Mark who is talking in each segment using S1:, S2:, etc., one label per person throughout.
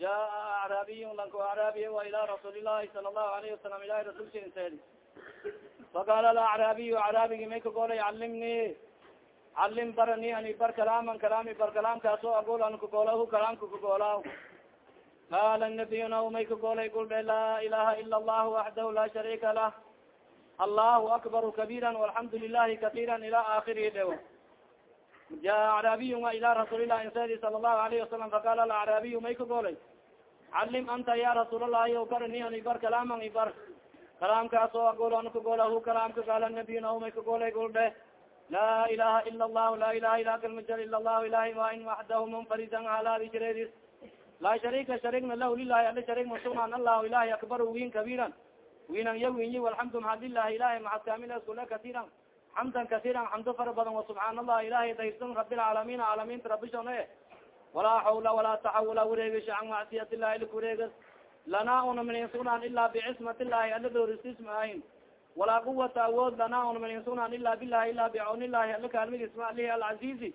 S1: jaa acraabiy lanko acraabiy wa ila rasuuli lahi sala allahu alayhi wasalam ilahi rasulsha inseedi faqaala alacraabiyu acraabigi may kagolay calimni calim barani ani bar kalaaman kalaami bar kalaamkaasoo agol an kagoolahu kalaamka kagoolah qaala nabiyuna may kagolay guldhe laa ilaha ila allahu waxdahu laa shariika lah allahu akbaru kabira walxamdu lilahi katira ila aakirihi dhew jaa acraabiyu wa ila rasuulilah insedi sala allahu alayhi wasalam faqaala alacraabiyu may kagolay calim anta ya rasuulalahi o barani ani bar kalaaman ibar kalaamkaas oo agol an kagolahu kalaamka qaala nabiyuna may kagolay guldhe laa ilaha ila allahu laa ilaha ila kalmajal ila allahu ilahi waa in waxdahu munfaridan halaadi jireedis laa sharika sharigna lahu lilahi ali sharig masugnaan allahu ilahi akbar win kabiran winan ya winyi walxamdu maxad lilahi ilahi maxad kaamila kule kasiiran xamdan kasiiran xamdo fara badan wasubxaan allah ilahi dayrsan rabilcaalamiin caalamiinta rabishon e walaa xawla walaa taxawula wareegish can macsiyat illahi likureegas lanaa una minin sugnaan ila bicismat illahi ala doorisisma ahin walaa quwata awood lanaa una minin sugnaan ila bilahi ila bicawn illahi ala kaalmigisma alihi alcazizi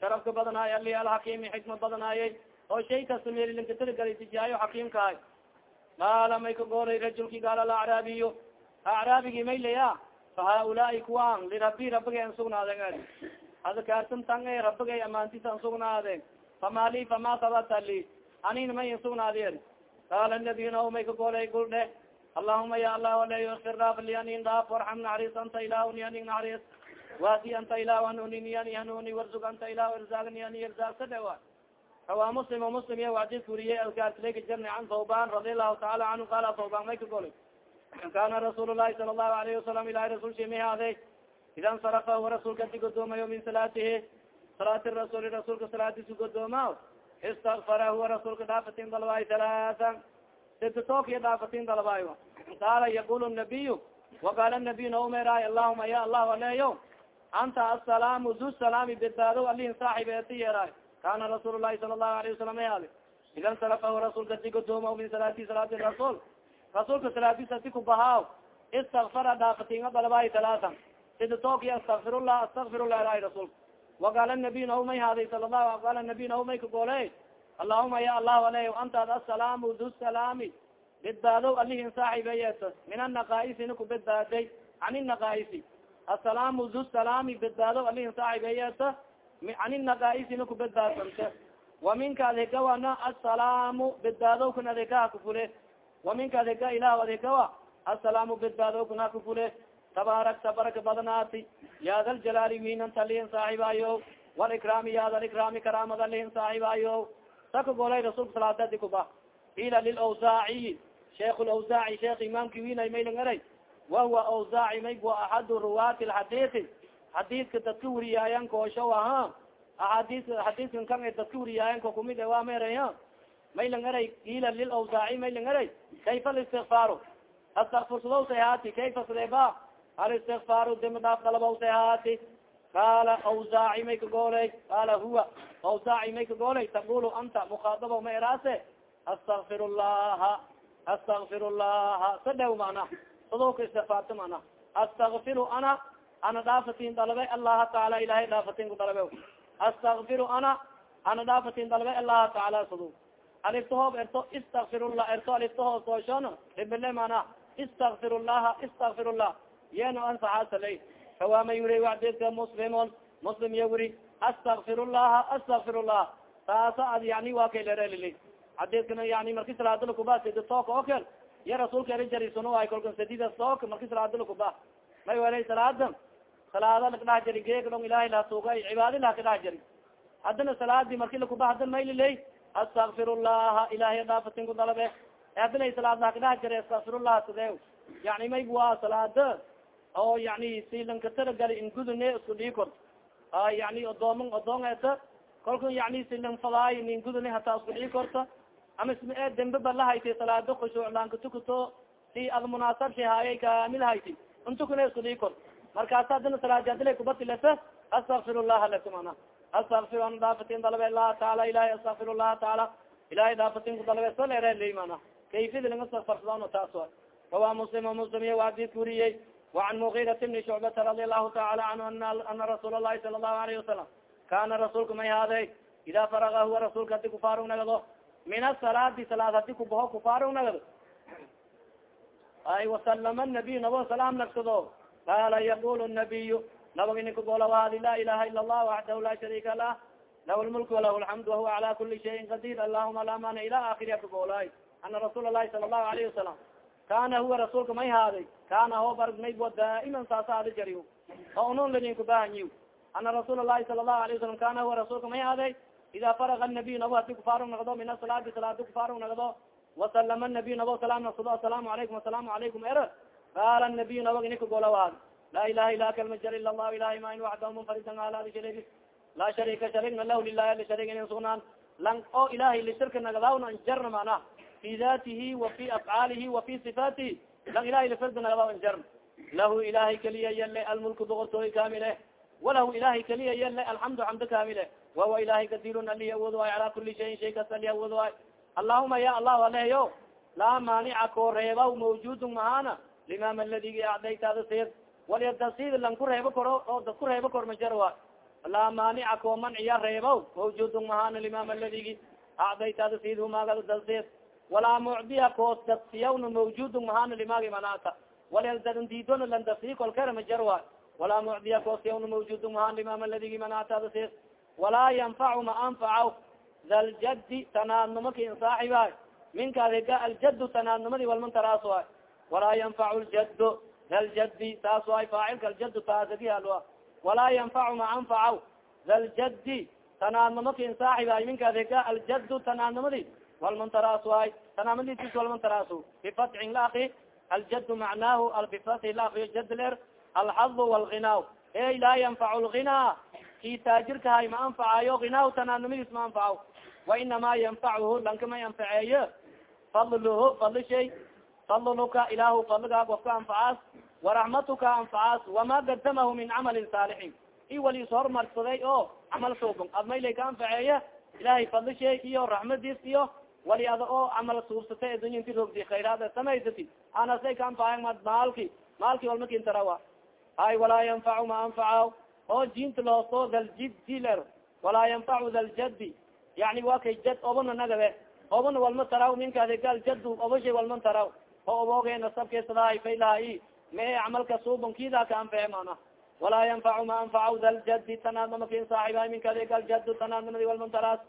S1: sharafka badanaay alihi alxakiimi xikma badanaayey oo shay kasta meelilinkatirgali tijaayo xakiimkahay qaala may ka goolay rajulki gaal alacraabiyu acraabigi may laya fa haaulaai kuwan lirabi rabigay an sugnaaden adkaarsan tan e rabigay amaantisa an sugnaadeen fama li fama sabata li anin may an sugnaadiyen qaala nabiyuna may ka goolay guldhe allahuma ya allah aleyo ikfir dhaaf li anin dhaaf warxam naxariis anta ilah ni aning naxariis waasi anta ilah hanuni ni ani hanuni warzug anta ilah irzaag ni ani irzaag sa dhewa rawa muslim o muslim iya wadis wuriyey alkaartileyka jarni can thawban radi allahu taala canhu qala thawban may ka golay kana rasuul lahi sala allahu alayhi wasalam ilahi rasulshi may haade ida nsarafa huwa rasuulka di godoomayo min salaatihi salaati rasuuli rasuulka salaadisu godooma istakfara huwa rasuulka dhaafatin dalbaayo halaatan sidtookiya dhaafatin dalbaayo qaala yaqul nabiyu waqaala nabiyu naumeraay allahuma ya allah aleeyo anta asalaamu zu salaami bedbaado alihin saaxib eeti yeeraay kana rasuul lahi sala allahu alayه wasalam ay ali idan sarafahu rasuulka di godooma min salaati salaati rasuul rasuulka salaadisa di kubahaaw istakfara dhaafatinga dalbaayo halaatan sidtooki astakfirullah astakfirullah eraay rasuulka waqaala nabiy nahu may haaday sala lahu qaala nabiy nahu may kagoole allahuma ya allahu aleyh antaad asalaamu du salaami bedbaadow alihin saaxibeyeeto min anaqaaisina ku bedbaaday can inaqaaisi asalaamu du salaami bedbaadow alihin saaxibeyeeto can inaqaaisina ku bedbaadsante wa minka adhegawana asalaamu bedbaadow kun adhegaha kufule wa minka adhega ilah adhegawa asalaamu bedbaadow kun ha kufule tabaarakta baraka badanaati ya da ljalaali winanta lihin saaxibaayo walikraami ya da likraami karaamada lihin saaxibaayo saka golay rasulka salaadadi kuba ila lilawsaaciyi sheekh lawsaaci sheekh imaamki winay maylang eray wahuwa awsaaci may wa axadu ruwaati lxadiidi xadiidka dadka wariyaayan koosho aha aadis xadiidkan kan dadka wariyaayan ko kumid e waa meeray maylang eray ila lilawsaaci maylang eray kayfa listikfaaru astakfursadowsay haati kayfa sadeeba alistikfaaru dimi dhaaf dalabowsay haati qaala awsaaci may kagooley qaala huwa awsaaci may kagooley taqulu anta mukaadabo ma eraase astakfir llaha astakfir llaha sadhew mana sadowka istikfaarta mana astakfiru ana ana dhaafatin dalabe allaha taala ilahay dhaafatin ku dalabe astakfiru ana ana dhaafatin dalabe allaha taala sado aliftahoob erto istakfirullah erto aliftahoo sooshon ibile mana istakfir llaha istakfir llah yeno ansaxaasala kawaama yuri waxdidka muslimun muslim ya wuri astakfir llaha astakfir llah taasa ad yani waa kaylerelili xadidkana yani marki salaadala kuba sida tooka o kel ya rasuulka eri jarisano ay kolka sadida tooka marki salaadala kuba may welay salaada salaada lakadhax jari geegdong ilahay lahatuuga cibaadi lah kadhax jari. Haddana salaadi marki lakuba hadan mayliley astakfir llaha ilahay dhaafatin ku dalabe haddana salaad lah kadhax jari astakfir llaha side yani may waa salaada oo yani silanka taragali ingudune isku dhii korto yani odooma odoon eta kolka yani silan fadaay ningudune hataa isku dhii korto ama isma e dembe salaado khushuuclaanka tukuto si ad munaasab shahaayay kaamil hayti intukune isku dhii korto markaasa adina salaadi adila kubatilata astakfir llaha lakum ana astakfir an dhaafatin dalabe allaha taala ilahi astakfir llaha taala ilahay dhaafatin ku dalabe so leereley mana kayfida laga safarsadano taas wa rawa muslim o muslim iyo adidka wariyey وعn مغيرة بن شعبة رضي الlahu taعala anhu ana رasuul الlahi sala الlahu عlyه وasalam kana rasuulka may haaday ida faraga huwa rasuulka hadi kufaarug nagado min asalaati salaad hadi kubaho kufaarug nagado ay wasalama nabiy nabo salaam nagsado qaala yaqul nabiy nabag ininka goola wahadi laa ilaha ila allah waxdahu laa sharika lah. Lah lmulk walah alxamd wahuwa cala kuli shayin qadir. Allahuma la mana ila akiri aka goolaay ana rasuul lahi sala allahu alayhi wasalam kana huwa rasuulka may haaday kana ho barg maybo daa'iman saasa ada jari oo unun ladinku bahanyi ana rasuul lahi sala allahu alayه wasalam kana huwa rasuulka may haaday ida faraga nabiy nabo hadi kufaarug nagdo min asalaati salaadi kufaarug nagdo wasalama nabiy nabo salaam nagsado asalaamu alaykum asalaamu alaykum er qaala nabiy nabag inika gola waad laa ilaha ila kalmajar ila allahu ilahi ma in waxda munfaridan aladi sharig laa sharika sharigna lah lilahi ali sharig inin sugnaan lang o ilahay lishirka nagadawna anjarna mana fi datihi wa fi afcaalihi wa fi sifatihi lang ilahay lifirda nagadaw anjarna lahu ilahay keliya yale almulku boqortooy kamile walahu ilahay keliya yale alxamdu xamdo kamile wahuwa ilahay kadirun ali awood waay cala kuli shayin shay kas ali awood waay allahuma ya allahu aleyo laa maanica koo reebaw mawjudun mahana limam aladigi acdaytaada sid walyadasid lan ku reebo koro oo dad ku reebo kor majar wa. Laa maanica koo manciya reebaw mawjudun mahana limam aladigi acdaytaada sid humagada dalsid walaa mucdiya koos dadsiyawna mawjudun mahana limaagi manata walyaldadndidona lan dasi kolkera majar wa. Walaa mucdiya koosiyawna mawjudun mahana limam aladigi manataada sid walaa yanfacu ma anfacaw. Daljadi tanaadnimo kin saaxibaay minkaadega aljadu tanaadnimadi walmantaraas waay. Walaa yanfacu ljado daljadi taas waay faacilka aljadu taasagihal walaa yanfacu ma anfacaw daljadi tanaadnimo kin saaxibaay minkaadega aljadu tanaadnimadi walmantaraas waay tanaadnimadiis walmantaraas bifatcin laaki aljadu macnaahu bifathi laaki jad ler alxadu walginaaw ey laa yanfacu lginaa ki taajirkahay ma anfacayo ginaaw tanaadnimadiis ma anfacaw wainama yanfachu lanka may anfaceeyo fadluhu fadli shay fadluka ilahu fadligaa ofka anfacaas waraxmatuka anfacaas wama gadamahu min camalin saalixin i wali is hormarsaday oo camal suubon ad maylay ka anfaceeya ilahay fadli iyo raxmadiis iyo wali ada oo camal suubsatay adunya inti rogdi khayraad samaysati anasay ka anfaca maalki maalki walmakintarawa hay walaa yanfacu ma anfaca oo jinta lahoosto daljiddi ler walaa yanfacu daljadi yani wa kay jad obana nagade obana walma taraw ninkaadgal jadu obashay walman taraw Oh, oo aboge nasabkesadahafaylaahi mae camalka suubankida ka anfae mana. Walaa yanfacu ma anfacaw da ljadi tanaadnamakin saaxiba minkadig aljad tanaadnamadi walmuntaraas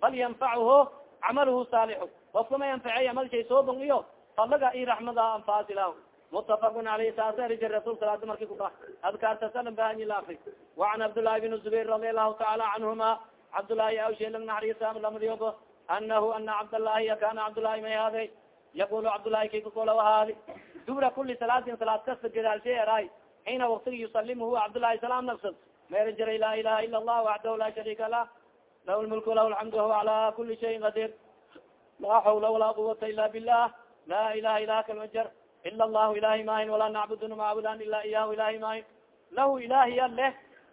S1: bal yanfachu camaluhu saalixu ofka ma yanface amal shay suuban iyo. Fadlaga i raxmada anfaasilah mutafakun alayh saasa rija rasul salaada marki kuba adkaartasalan bahanyi laafi wacan cabdillaahi bin zubayr radi allahu taala canhuma cabdillaahi awsheelag naxariisa lamadiyobo anahu ana cabdallahi kana cabdullahi may haaday yaqul cabdالlahi kay kakola haadi dubra kuli salaatin salaad kasta gadaalshay eraay xiina waktigi yusalim huwa cabdالlahi salaam nafsad mayra jiray laa ilaha ila الlah waxdahu la sharika lah lah lmulk lah alxamdu huwa cala kuli shayin qadir laa xawla walaa quwata ila bilah la ilaha ilaha kalmajar ila allahu ilahi mahin walaa nacbuduna macbudan ila iyahu ilahi mahin lahu ilahiya leh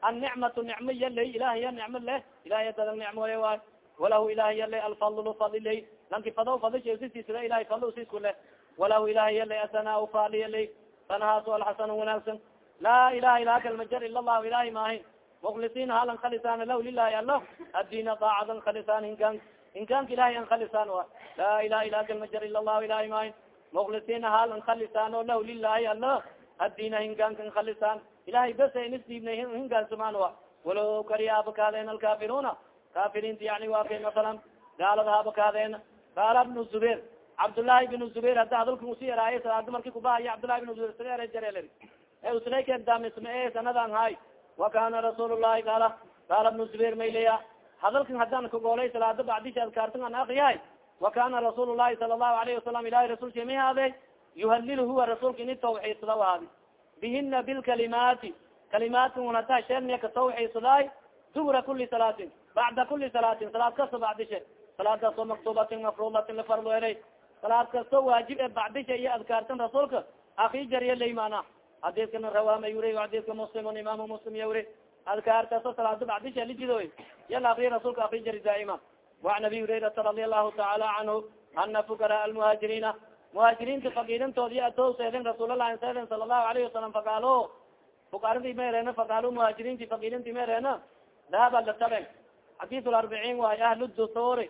S1: annicmatu nicmo yaley ilahiya nicmo leh ilahiya dadan nicmoye waay walahu ilahiya le alfadlu fadiley lanki fadaw fadisisisida ilahay fadl sisku leh walahu ilahiya le asanaa faaliya ley sanahaaso alxasan wanaagsan laa ilaha ilaha kalmajar ila allahu ilahi maahin muklisiin halan khalisaan lah lilahi alo addiina daacadan khalisaan hinkaan hinkaanka ilahay an khalisaan wa. Laa ilaha ilaha kalmajar ila allahu ilahi maahin muklisiina halan khalisaan o lah lilahi alo addiina hinkaankan khalisaan ilahay bes nisdiibna hingaansumaan wa. Walo kariya habakaadeen alkafiruna. Kafiriinta yani waa kay masalan gaalada habakaadeen qaala bnu zubair cabdullaahi bnu zubair hadda hadalka usi eraaye salaada marki kubahaya cabdullahi bnu zubair saga ere jarel e uslaykedamisma e sanadan hay. Wa kana rasuul llahi qaala qaala bnu zubair mayleya hadalkan haddaan kagoolay salaada bacdisha adkaartan an akriyahay wa kana rasuul llahi sala allahu alayhi wasalam ilahi rasulka may haade yuhalil huwa rasuulka ini tawxiidsada haadi bihina bilkalimaati kalimaatkan unata sheegniya katawxiisadaay dubura kuli salaatin bacda kuli salaatin salaad kasta bacdishe salaad kasto maktubatin mafrudatin lafarlo elay salaad kasto waajib e bacdisha iyo adkaartan rasuulka aki jariya laymana. Xadiiskana rawaama yuri xadiiska muslimun imaamu muslim ya wuri adkaartaso salaada bacdisha lijidoy yala akriya rasuulka aki jari daaima. Waan abi hurayrata radi allahu taala canhu ana fukara almuhaajiriina. Muhaajiriinta fakiirintoodi atoo seeden rasuulalahi seeden sala allahu alayhi wasalam fakaalo fukaradii mareena fakaalo muhaajiriinti fakiirinti mareena dahaba lataben xadiis arbiciin waayo ahlu dusuuri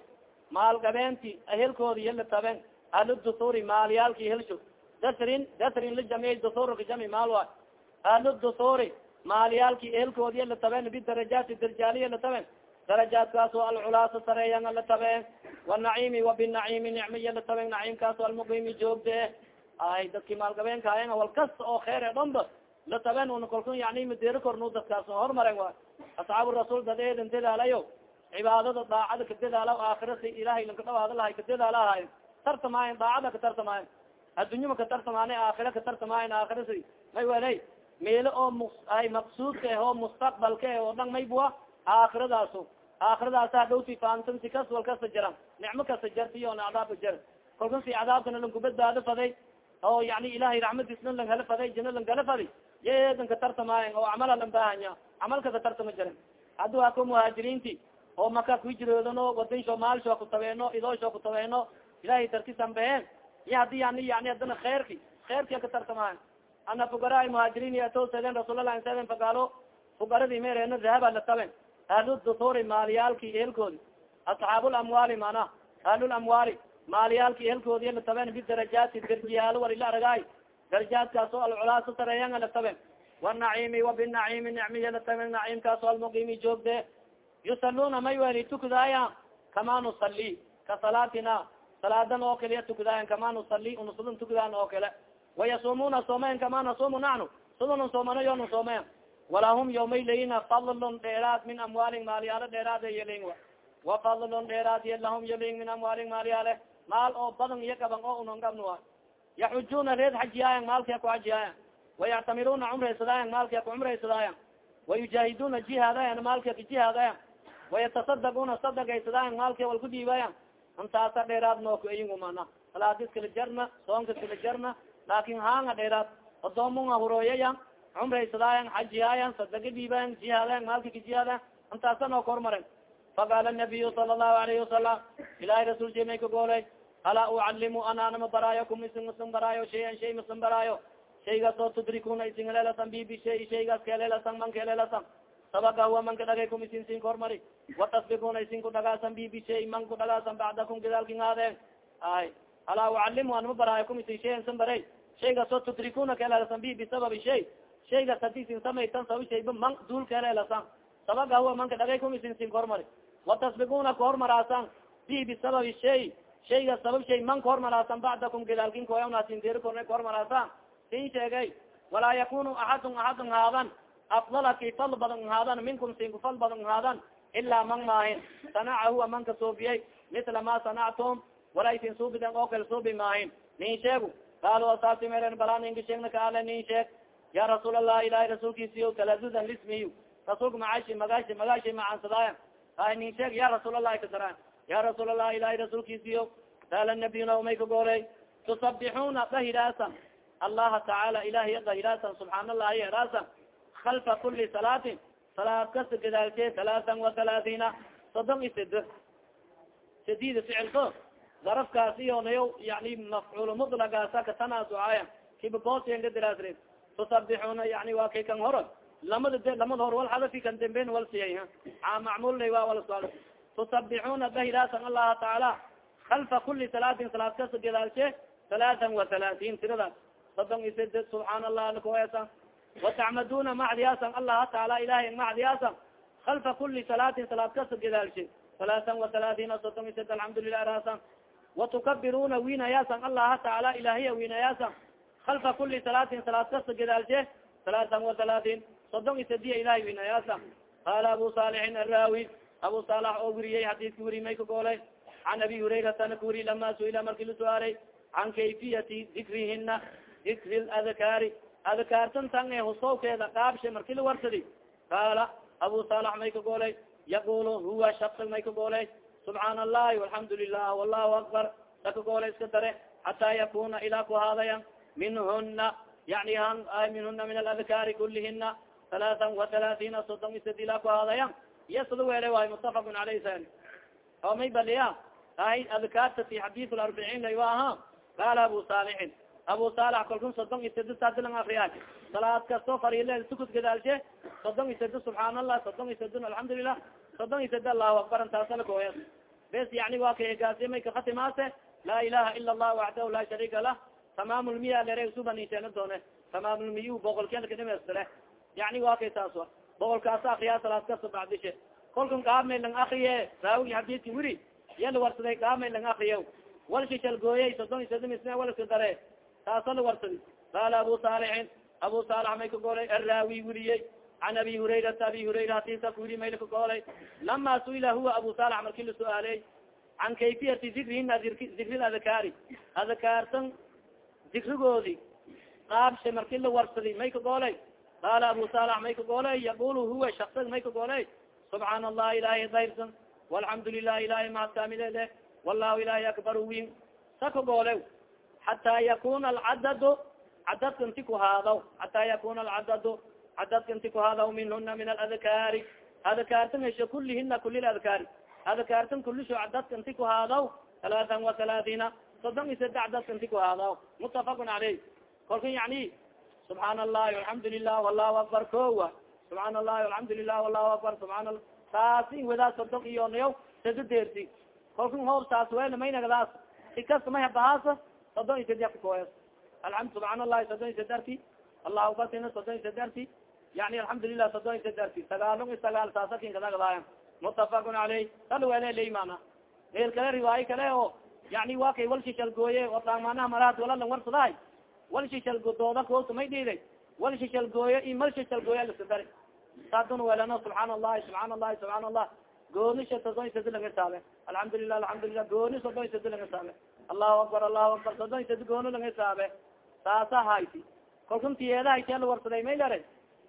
S1: maal gabeenti ehelkoodi yala taben ahlu dusuuri maalyaalki helsho dasrin dasrin lijamiy dusuurka jami maal waay. Ahlu dusuuri maalyaalki ehelkoodi yala taben bidarajaati darjaaliya la taben darajaadkaas alculaasa sareeyan la taben wanaciimi wabinaciimi nicmiya la taben naciimkaas almuqiimi joogde. Ay dadki maalgabeenkaayan wal kasta oo kheer e dhomba la taben una kalku yani madero kornu dadkaas hormaren waay. Asxaabu rasuul dad dadaalayo cibaadada daacada ka dadaala aakhira si ilahay lanka dhawaada lahay ka dadaalahay tartamaayan daacada ka tartamaayan addunyama ka tartamaana aakhira ka tartamaayan aakhira si may weley meelo oo m ay maqsuudka eh oo mustaqbalka eh oo dhan maybua aakiradaaso aakhiradaasa hadhowti faantan si kas wal kasta jaran nicmo kasta jarti ona cadaabka jar kalkan si cadaabkana lanku badbaado faday oo yani ilahay raxmadiisna lang hala faday jina lang gala fadi yeedan ka tartamaayan oo camala lan baahanya camalka ka tartama jaran haddi waa ko muhaajiriinti oo maka kuhijroodano wadansho maalsho kutabeeno idoosho kutabeeno ilahay darkisan beheen iyo haddi yani yani hadana khayrki khayrkia ka tartamaayan ana fugaraa muhaajiriin ato seden rasuulallah seden fagaalo fugaradii mereeno dahaba la taben ahludutuuri maaliyaalki ehelkoodi asxaabulamwaali mana. Ahlulamwaali maaliyaalki ehelkoodi la taben bidarajaati darjiyaalo war ila aragaay darajaadkaas oo alculaaso la taben wanaciimi wabinaciimi nicmiya la taben naciimkaas oo almuqiimi joogde yusaluna may weli tukdaaya kama nusali ka salaatina salaadan oo kale tukdaayan kama nusali unusudan tukdaan oo kale wayasumuna soomayan kama nasumu nacnu sudanu soomana yoonu soomayan walahum yawmay layina fadlun dheeraad min amwaalin maalyaale dheeraad yalin wa fadlun dheeraad y lahum min amwaalin maalyaale maal oo badan iyo gaban oo unon gabnu a yaxujuna reed xajiyaayan maalkia ku xajiyaayan wayactamiruna cumraysadaayan maalkia ku cumraysadaayan wayujaahiduna jihaadayan maalkia ka jihaadayan wayatasadaguna sadagaysadaayan maalkia wal ku dhiibayan intaasa dheeraad nooku eyingu mana salaadis kala jarna soonka kala jarna laakin haanga dheeraad odoomunga hurooyayan cumraysadaayan xajiyaayan sadaga dhiibayan jihaadayan maalka ka jihaadayan intaasa noo ka hormaren faqaala nabiyu sala allahu alayhi wasalam ilahay rasuulki may ka goolay alaa ucalimu anaanama baraayo kum isin isin baraayo shayan shay masin baraayo shaygaas oo tudrikuna isin helelasan bibi shay shaygaas kahelelasan man kahelelasan sabaka huwa man ka dhagay kum isin sin ka hormari watasbikuna isin ku dhagaasan bibi shay man ku dhagaasan bacdakum gidaalki ngaadeen ay alaa ucalimu anama baraayo kum isin shayan sin baray. Shaygaas oo tudrikuna kahelelasan bi bisababi shay shaygaas haddii sin samaytan sabi shayba man duul kahelelasan sabaka huwa man ka dhagay kum isin sin ka hormari watasbikuna ka hormaraasan bi bisababi shay shayga sabab shay man kahormaraasan bacdakum gidaalkin koyanasindir korna kahormaraasan sin sheegay walaa yakunu axadun axadun haadan afdala ki fal badan haadan minkum sin kufal badan haadan ilaa man maahin sanaca huwa man ka suubiyay misla ma sanactum walaa isin suubiden oo kale suubi maahin nin sheegu qaalo asaabti meren balaa ninka sheegna kaale nin sheeg ya rasuul allah ilahay rasuulkiisiyo taladudan lismiy rasuulka macaashi magaashi magaashi macansadaaya ay nin sheeg ya rasuul allahi kasaraan ya rasuul allah ilahay rasuulkiisiyo qaala nabiyuna umay ka gooley tusabixuna dahiraasan allaha tacaala ilahiy dahiraasan subxaan allahi heraasan kalfa kuli salaatin salaad kasta gadaalshe talaatan wa talaatiina soddon i sed sadida ficilko darafkaas iyo nayo yani mafcuul mutlagaasa katanaasucaaya kibaboosiyan kadiraasre tusabixuna yani waa kay kan horo lamada de lamada hor wal hadafi kan damben wal siyay macmulna waa wal sual tusabixuna dahiraasan allaha tacaala kalfa kuli salaatin salaad kasta gadaalshe talaatan wa talaatiin tiradaas soddon i sed subxaan allah alkuesan watacmaduna macdiyaasan allaha taala ilahay macdiyaasan kalfa kuli salaatin salaad kasta gadaalshe talaatan wa talaatiina soddon i sed alxamdulilah raasan watukabiruna winayaasan allaha taala ilahiya winayaasan kalfa kuli salaatin salaad kasta gadaalshe talaatan wa talaatiin soddon i sediya ilahay winayaasan qaala abu saalixin araawi abu saalax oo weriyey xadiiska weri may ka goolay can abi hurayratana ka weri lama suila marki la su'aalay can kayfiyati dikrihina dikri ladkaari adkaartan tan ee husowkeeda qaabshe marki la warsadi qaala abu saalax may ka goolay? Yaqul huwa shaksa may ka goolay? Subxaan allahi alxamdu lilah wallahu akbar saka goolay iska dare xataa yakuna ilaa ku haadayan. Minhuna yani minhuna min aladkaari kulihina talaatan wa talaatiina soddon isad ilaa ku haadayan. Iyo sada weele waay mutafaqun alayh sa oo may baliya ahay adkaarta fi xadiis arbiciin lay qaala abu saalixin abu saalax kalkun soddon iyo sado saadilang afriya salaad kasto fariile sukut gadaalshe soddon iyo sado subxaan allah soddon iyo sadon alxamdulilah soddon iyo sade allahu akbar taasala kooya bes yani waa kaegaasiamay kakatimaase laa ilaha ila allah waxdahu laa shariika lah tamaamulmiya lere subanisheena doone tamaamulmiyu boqolkeedakadhimestire yani waa kay taas boqolkaasa akriyaa salaad kasta bacdishe kolkan gaabmay lang akriye raawigi xadiidki wiri iya la warsaday gaabmay lang akriye walshishal gooyey soddon iyo sadmisne waliska dare taasa la warsadi qaala abu saalixin abu saalax may ka golay araawi wiriyey can abi hurayrata abi hurayra hatisa ku yiri mayla ka golay lama suila huwa abu saalax marki la su'aaley can kayfiyati dikrihina dikri adakaari adakaartan dikrigoodi qaabsha marki la warsadi may ka golay qaala abu saalax may ka golay yaqul huwa shaksag may ka golay subxaana allah ilahay dayrsan walxamdu lilah ilahay mahadkaamilede wallahu ilahay akbar win sa ka goole xataa yakuna alcadadu cadadka inti ku haadaw xataa yakuna alcadadu cadadka inti ku haadaw minhuna min aladkaari adkaartan hesho kulihina kuli adkaari adkaartan kulisho cadadka inti ku haadaw talaatan wa talaatiina soddon iyo sade cadadka inti ku haadaw mutafaqun caleyh kolka yani subxaana allahi alxamdu lilah wallahu akbar kowa subxaana allahi alxamdu lilah wallahu akbar subxaana taasi wadaa soddon iyo nayo sada deersi kolkan hoob taas wel maynagadaas si kasta may iyo sade kukoyas alamd subxaan allahi soddon iyo sadarti allahu batina soddon iyo sadarti yani alxamdulilah soddon iyo sadarti sagaalon iyo sagaal saasakin kadagadaaya mutafaqun caleyh sal wele ley mana meel kale riwaayo kale oo yani waa kay walshishal gooye oo daamanaha malaad walalan warsadaay walshishal dooda koosa may dhiiday walshishal gooye i malshishal gooye liska dari saadun welano subxaan allahi subxaan allahi subxaan allah goonisha soddon iyo sadi laga saabe alxamdulilah alxamdulilah gooni allahu akbar allahu akbar. Soddon iyo sadi gooni laga saabe. Saasa hayti kalkun tiyeedahayti ala warsaday may lare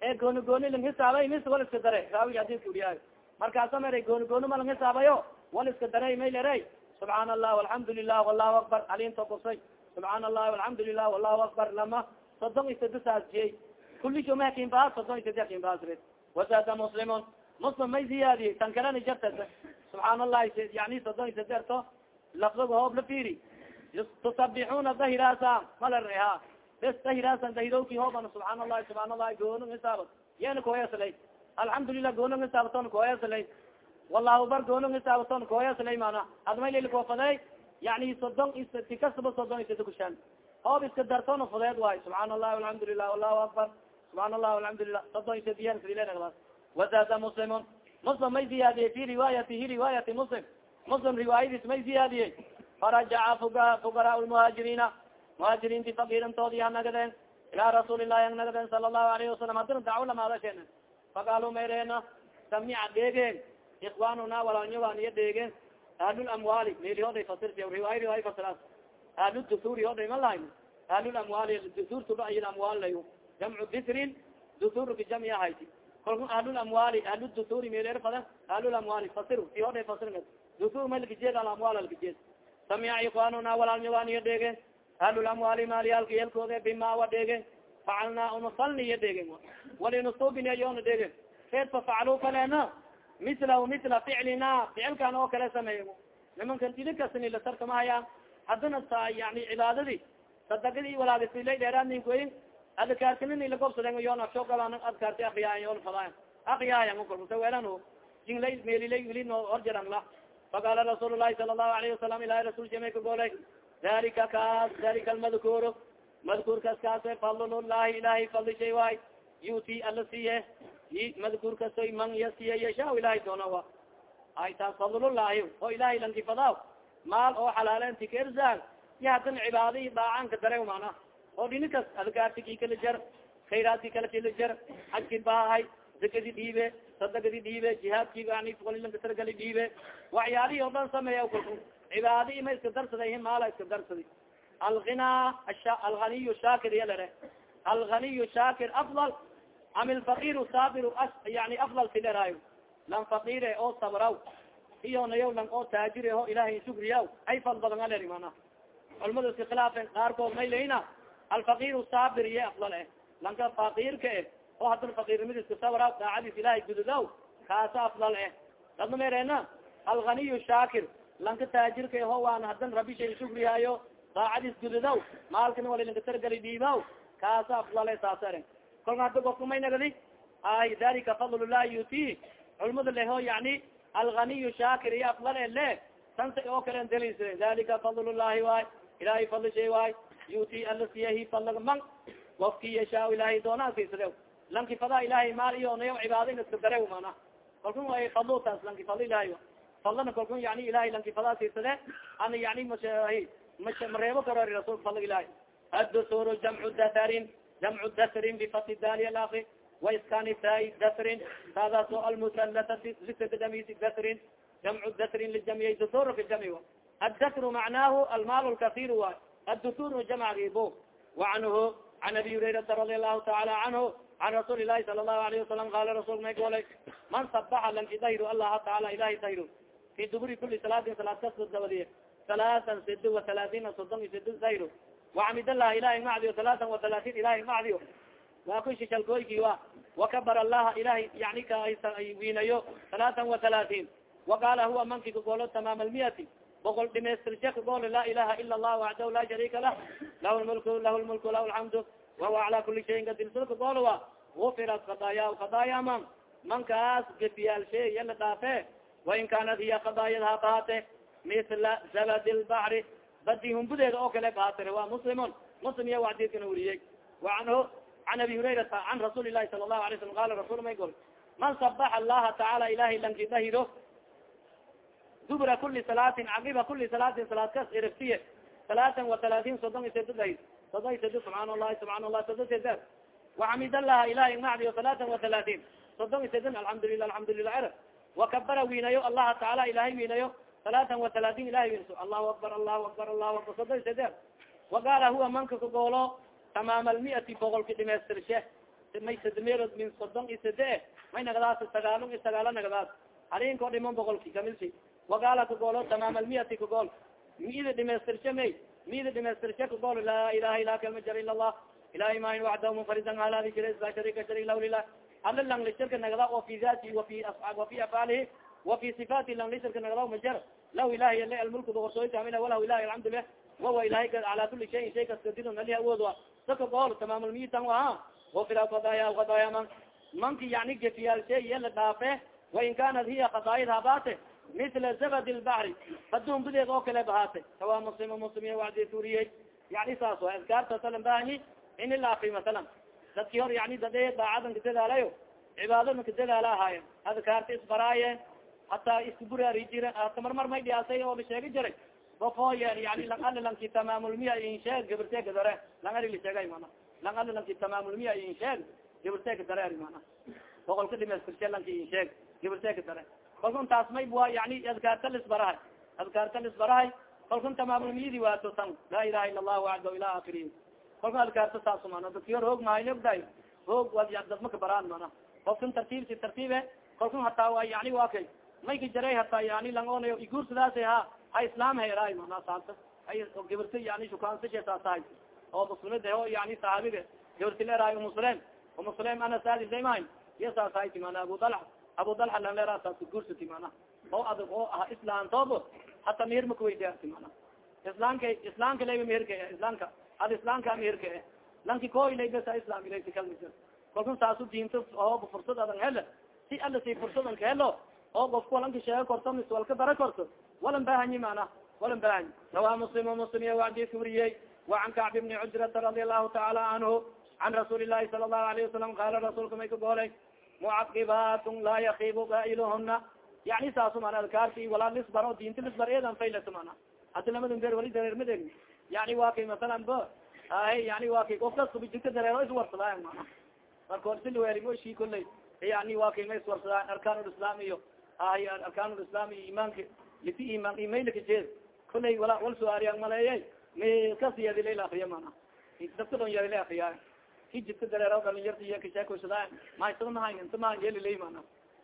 S1: ee gooni gooni lang hisaabay mis wal iska dare. Raawigi hadidka uriyahay markaasa mara gooni gooni ma lang hisaabayo wal iska dare may lare subxaan allah alxamdu lilah wallahu akbar. Alinta kusay subxaan allah alxamdu lilah wallahu akbar. Lama soddon iyo sadi saas jiyey kulisho ma hakinbaa soddon iyo sadi hakinbaasre wasada muslimun. Muslim may ziyaadiyey tan kalena jarta subxaan allahi yani soddon iyo sadi erto lafdiga hoob la fiiri tusabixuna dahiraasa malariha bes dahiraasan dahirowki hooban subxaan allahi subxaan allahi goono hisaabad yeena kooyaslay alxamdulilah goono hisaabaton kooyaslay wallahu bar goono hisaabaton kooyaslay mana admaylil koofaday yani sodon ti kasaba sodon isada kushaan hoob iska dartona fudeed waayo subxaan allahi alxamdulilah allahu akbar subxaan allah alxamdulilah sodon isadiyan wazada muslimun muslim may ziyaadiyey fi riwaayatihi riwaayati muslim muslim riwaayadiis may ziyaadiyey farajaca fuga fugaraa lmuhaajiriina muhaajiriinti fakiirantoodii ha nagadeen ilaa rasuuli lahi ang nagadeen sala allahu alayhi wasalam hadina daco lamaadasheena faqaalu mayreena samica dheegeen ikwanuna walanyawaan iyo dheegeen ahlulamwaali meelihooday fasirti riwaayadi ay fasiraas ahludusuuri hooday ma lahayn ahlulamwaali dusuurtuba ay amwaal lay jamcu disrin dusuurka jamci ahayti kalku ahlulamwaali ahludusuuri meeler fada ahlulamwaali fasir ti hooday fasir dusuur malkajeed alamwaal alkajeed samica ikwanuna walaalnyawaan iyo dheegeen ahlulamwaali maaliyaalka yelkoode bima wa dheegen facalnaa unusalni iyo dheegen walinusubinayona dheegen feed fa facaluu kalena mislahu misla ficlina ficilkan oo kale sameey nimankan idinkasin latarkamahayaan haddana sa yani cibaadadii. Sadakadii walaagasila dheeraad ninkoyin adkaartinin ilagobsaden yon afsho gaban adkaarti akriyaayan yon fadaayan. Akriyaayan kolkusa weelan jinglay meelilay wili no horjaran la faqaala rasuul lahi sala allahu alayhi wasalam ilahi rasulka may ka goolay dalika kaas dalika almadkuur madkuurkas kaase fadlullahi ilahay fadli shay waay yuti ala siye madkuur kasoy man yasiye yashaa ilahay doona wa ay taas fadlullahi oo ilahay lankifadaw maal oo xalaaleenti kaerzaan iyo hadan cibaada i daacanka dare mana oo dhinikas adgaartiki kala jar khayraadki kala kala jar xajki baahay zakadi dhiibe sadagadi dhiibe jihaadki yani walilankatargali dhiibe waxyaalihi oo dhan sameeya kalku cibaadi ma iska darsaday maala iska darsadi alghina alganiy shaakir iya lere alganiy shaakir afdal am ilfaqir sabir yani afdal sileraayo lan faqire oo sabraw iyo nayaw lang oo taajir ho ilahay shukriyaw ay fal badan aleri mana culamada iska khilaafen qaarkood may leyna alfaqir sabir iyo afdal eh. Lanka fakirka eh oo haddana fakirnimada iska sabra daacadiis ilahay gududaw kaasa afdal eh. Dadna mereena alganiy shaakir lanka taajirka ho waan hadan rabi shay shukrihayo daacadis gududaw maalkana wali lanka targali dhiibaw kaasa afdale saasare kolka hadda gofka may nagadi ay dalika fadlullahi yuti culamada leho yani alganiy shaakir iyo afdal le tansa oo kalen dalisire dalika fadl llahi waay ilahay fadli shay waay yuti ala siyahi fadlaga man wafki yashaa ilahay doonaa siisade lanki fada ilahay maal iyo nayo cibaada in iska dare mana kalkun ay fadlutaas lanki fadl ilahay fadlana kalkun yani ilahay lanki fadaa siisade ana yani mareebo karo rasulka fadlig ilahay addusur jamcu datarin jamcu dasrin bifati dali alakri waiskani tai dasrin taadaas oo almusalatati lisadamisi dasrin jamcu dasrin lijamiyay dusur fi jami addasru macnaahu almaal lkasir waay addusur jamcgibo wacanhu an abi hurairata radi allahu taala canhu an rasuuli lahi sala lahu alayhi wasalam qaala rasulka may golay man sabaxa lanki dahiro allaha taala ilahi dahiro fi duburi kuli salaatin salaad kasta dabadiye salaatan sidi wa talaatiina sodon i sidi dahiro wacamid allaha ilahi macdiyo salaatan wa talaatiin ilahi macdiyo waa kushi shalkooykiwa wakabar allaha ilahi yani ka wiinayo salaatan wa talaatiin waqaala huwa manki kagolo tamaam almiyati boqol dhimaystirse kagolo laa ilaha ila allah waxdahu laa shariika lah lah lmulku lah lmulku lah alxamdu wahuwa cala kuli shayin qadir sulka golowa gufirat khadaaya khadaaya man mankaas gefiyaal shay yala dhaafe wain kanat hiya khadaayad ha baate mila zabad lbacri badi humbudeeda oo kale baatire waa muslimun muslim iya waxdiidkana weriyey waanhu an abi hurayrata can rasuuli lahi sala lahu alay slam qala rasul may gol man sabax allaha tacaala ilahay lanki dahiro dubra kuli salaatin caqiba kuli salaatin salaad kas ereftiye salaatan wa talaatin sodon iyo sado dahir sodo iyo sado subxaan allahi subxaan allah sodo sede waxamid allaha ilahay macdiyo salaatan wa talaatin sodon iyo sadon alxamdulilah alxamdulilah er wakabara wiinayo allaha tacaala ilahay wiinayo salaatan وaلaثin ilahi winso allahu akbar allahu akbar allahu akbar sodo sede وaqaala huwa manka kagoolo tamaam almiati boqolki dhimaystirshe may sadmeerood min sodon i sade may nagadaas sagaalon i sagaalo nagadaas harinko dhiman boqolki kamilsi وaqaala kagoolo tamaam almiati kagool miida dhimaystirshe may miida dhimaystirshe kagool laa ilaha ila kalma jar ila allah ilahi mahin waxdahu munfaridan haladi jira la sharika sharik lah lilah ala lang lishirka nagada o fi dati wafi wafi afaalihi wafi صifati lang lishirka nagada majar lah ilahi ale almulk doortooykamina walah ilahi alxamdulilah wawa ilahay ala kuli shayin shay kaskadiro nali awood a saka gool tamaamulmitan aha wafira kadaya kadaya man manki yani gefiyaal shay yala dhaafe wain kanat hiya khadaayad habaate mila zabad lbahri badun budeed oo kale bahaate sawa muslim muslim wadi turiyey yani saas wa adkaarta salan bahanyi in ilaafi masalan dadki hor yani dade daacadan kadadaalayo cibaadada kadadaala ahaayen adkaarta isbaraayeen hataa iskaburaari jira hata marmar may dhiyaasay oo la sheegi jiray. Ofooye yani lang ali lanki tamaamulmiya insheeg gabirtee kadare lang ali lasheegay mana lang ali lanki tamaamulmiya insheeg gabirtee kadare ari mana boqolka dhimeestirshe lanki insheeg gabirtee kadare kalkun may bua yani adkaarta lisbarahay adkaarta lisbarahay kalkun tamaamulmiyadi waato tan. Laa ilaha ila allah waxda ila akirihi kalkun adkaarta saas mana dadki hor hoog mahay ogdahay hoog dadmaka baraan mana kalkun tartiibsi tartiibe kalkun hataa waa yani waa kay. Mayka jaray hataa yani langonayo iguursadaas ha ha islaam heraay mana saasa ay gabarta yani shukaansahe saasahay oo muslimada o yani saxaabiga gabarti leeraay umusulem umusulem ana saadisaymahay iya saasahayti mana abu dalxa abu dalxa lan leeraa saas guursati mana oo adag oo ah islaantoobo hata meher makaweydaati mana islaamka islaamka layba meherka islaamka ad islaamka amirka e eh. lanki koilaysa islam ilaysa kalkan saasu diinta oob fursad adan hele si ala si fursadan ka helo oo qofka walanka sheego korto mis walka dara korto walan bahanyi mana walan bahanyi rawa muslim muslim iya wadiska wariyey. Wa can kacb bni cujrata radi allahu taala anhu can rasuuli lahi sala allahu alayhi wasalam qaala rasuulka may ka goolay mucaqibaatun laa yakibu qailhuna yani saasu mana adkaarti walaa lisbaro diinta lisbar eedan faylasa mana hadi lamadan ber wali dareermadeegni yani wa kay masalan ba ahe yani wa kay of kaska bijirka dareero iswarsadaayan mana marka orsilaweerimoshi kuley yani wa kay ma iswarsadaayan arkaan lislam iyo ahy arkaan lislam iyo imaanka liti iman imaylaka jeed kuley wala wal suaariyan maleeyey may kasiyadilal akriya mana dadka dhon yadila akriyaa ki jidka dareero dhalinyarta iyo kasheekosadaa maysada mahay inta ma yeelilay mana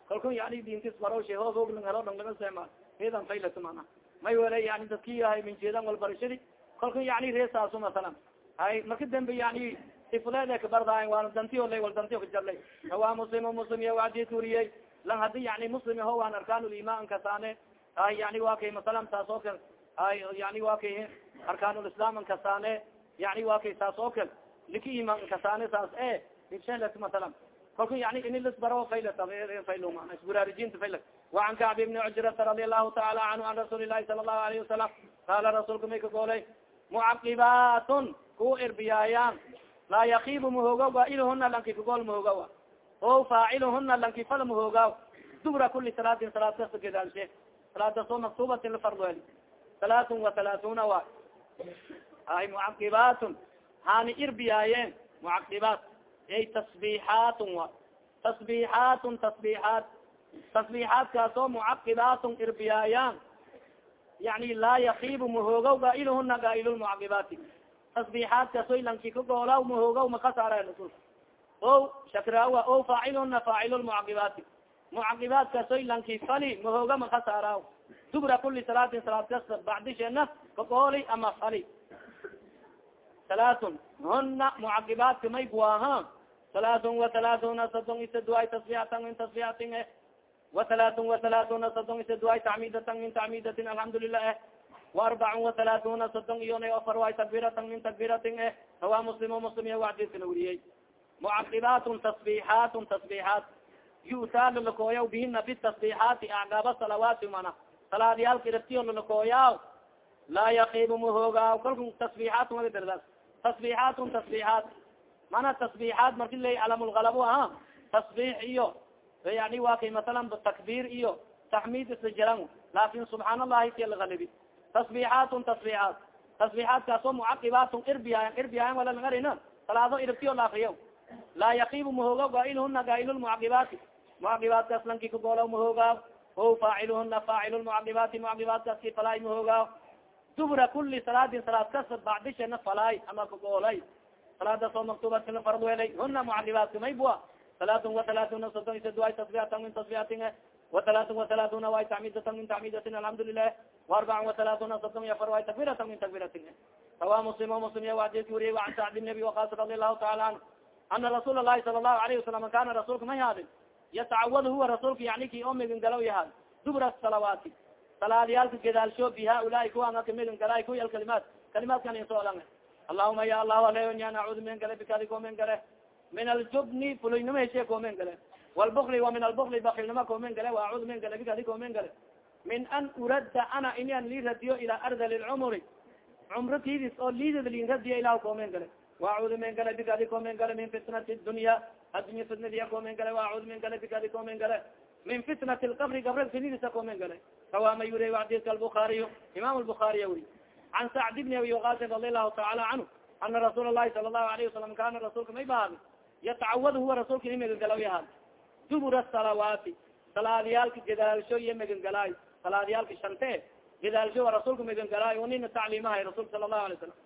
S1: kalkun yani dintis baroshe hoos oglang helo dhang laga seema eedan faylata mana may wele yani dadki ahay minjeedan walbarashadi kalkun yani reesaaso masalan hay marka dambe yani sifuleed kabardaay waan dantiyo lay wal dantiyo kajarlay waa muslim muslim iyo wadi kuriyey lang hadi yani muslim ho waan arkaan liman kasaane ay yani wa kay masalan taas oo kale ay yani wa kay arkaan lislam kasaane yani wa kay taas oo kale liki iman kasaane saas e ibshelet masalan kalku yani ini lisbaro faylat faylo mana isburarijinta fayla وan kacb بni cujrata radi alahu taala canhu an rasuuli lahi sala الlahu alayه wasalam qaala rasuulka may ka goolay mucaqibaatn kuwa irbiyaayaan. Laa yakibu mahoogaw gailhuna lanki kagool mahoogaw o faacilhuna lanki fal mahoogaw dubra kuli salaatin salaad kasta gedaalshe salaadaso maktubatin lafardweli salaatun wa halaatuna wa ay mucaqibaatn hani irbiyaayeen mucaqibaat ay tasbixaatn wa tasbixaatn tasbixaat tasbixaadkaasoo mucaqibaatn irbiyaayaan yani laa yakibu mahoogaw gailhuna gaailulmucaqibaati tasbixaadkaasoy lanki ka goolaw mahoogaw makasaara rasul o shakraawa o faacilhuna faacil lmucaqibaati mucaqibaadkaasoy lanki fali mahooga makasaaraw dubra kuli salaatin salaad kasta bacdisheena kagooli ama fali salaatun huna mucaqibaadka may buaha salaatun wathalaatuna sadon isaduay tasbixatan min tasbixatin eh وaلaث وaلaثuna sodon isaduay tacmidatan min tacmidatin alحamdulilah eh وaarbacun وaلaثuna sodon iyon afar way takbiratan min takbiratin eh hawa muslim muslim iya wadiskana weriyey mucaqibaatn tasbixaat tasbixaat yu'taa lalakooyaw bihina bitasbixaati acgaaba salawaati mana salaadiyaalka iraftiyo lalakooyaaw laa yakibu mahoogaa kalku tasbixaat maga dardaas tasbixaatn tasbixaat mana tasbixaat marki lay calamulgalabo aha tasbix iyo yani wa kay masalan takbir iyo taxmid isla jaran laakin subxaan allahi ti lagalibi tasbixaatn tasbixaat tasbixaatkaasoo mucaqibaatn irbiyayan irbiyayan wala langarina salaado irabtiyo laakriya laa yakibu mahooga gaailhuna gaailulmucaqibaati mucaqibaatkaas lanki kagoolaw mahoogaa o faacilhuna faacil lmucaqibaati mucaqibaatkaasi falaay mahoogaa dubra kuli salaadin salaad kasta bacdishana falaay ama kagoolay salaadaasoo maktubatkala fard welay huna mucaqibaadka may bua salaatun waalaatuna sodon isdua tasbihatan min tasbihatin waalaatun waalaatuna way tacmidatan min tacmidatin alxamdulilah waarbaca waalaatuna sodon iyo afar way takbiratan min takbiratin rawa muslim o muslim ya wadidki wariye an sacdi nabi waqas radi allahu taala anhu. Ana rasuula lahi sala allahu alayhi wasalam kana rasuulka ma yaadin yatacawad huwa rasuulka yani ki o megan galaw yahaad dubra salawaati salaadyaalka gadaalsho bi haulaai kuwa anga megan galay kuy alkalimaat kalimaadkan inso olang allahuma ya allah aleo ya nacuudu men gale bikadi ko men min aljubni fuloynimo heshe komen gale walbukli wa min albukli bakilnima komen gale waacud min gale bikadi komen gale min an uradda ana inian li radiyo ilaa ardal lcumri cumro tidis oo liidad lin radiyo ilah komen gale waacud min gale bikadi komen gale min fitnati dunya addunya fitnadiya komen gale waacud min gale bikadi komen gale min fitnati lqabri gabra fitnadiisa komen gale rawama yuri adidka albukaariy imam lbukaariya wuri can sacd bni abi waqasin radi allahu taala canhu ana rasuul lahi sala allahu alayhi wasalam kana rasuulka may bahaadi yatacawad huwa rasuulka i megangalaw yahaan dubura salawaati salaadiyaalka gadaalsho iyo megangalaay salaadiyaalka shante gadaalsho wa rasuulka megangalaay unina tacliimahay rasuulka sala allahu alay salam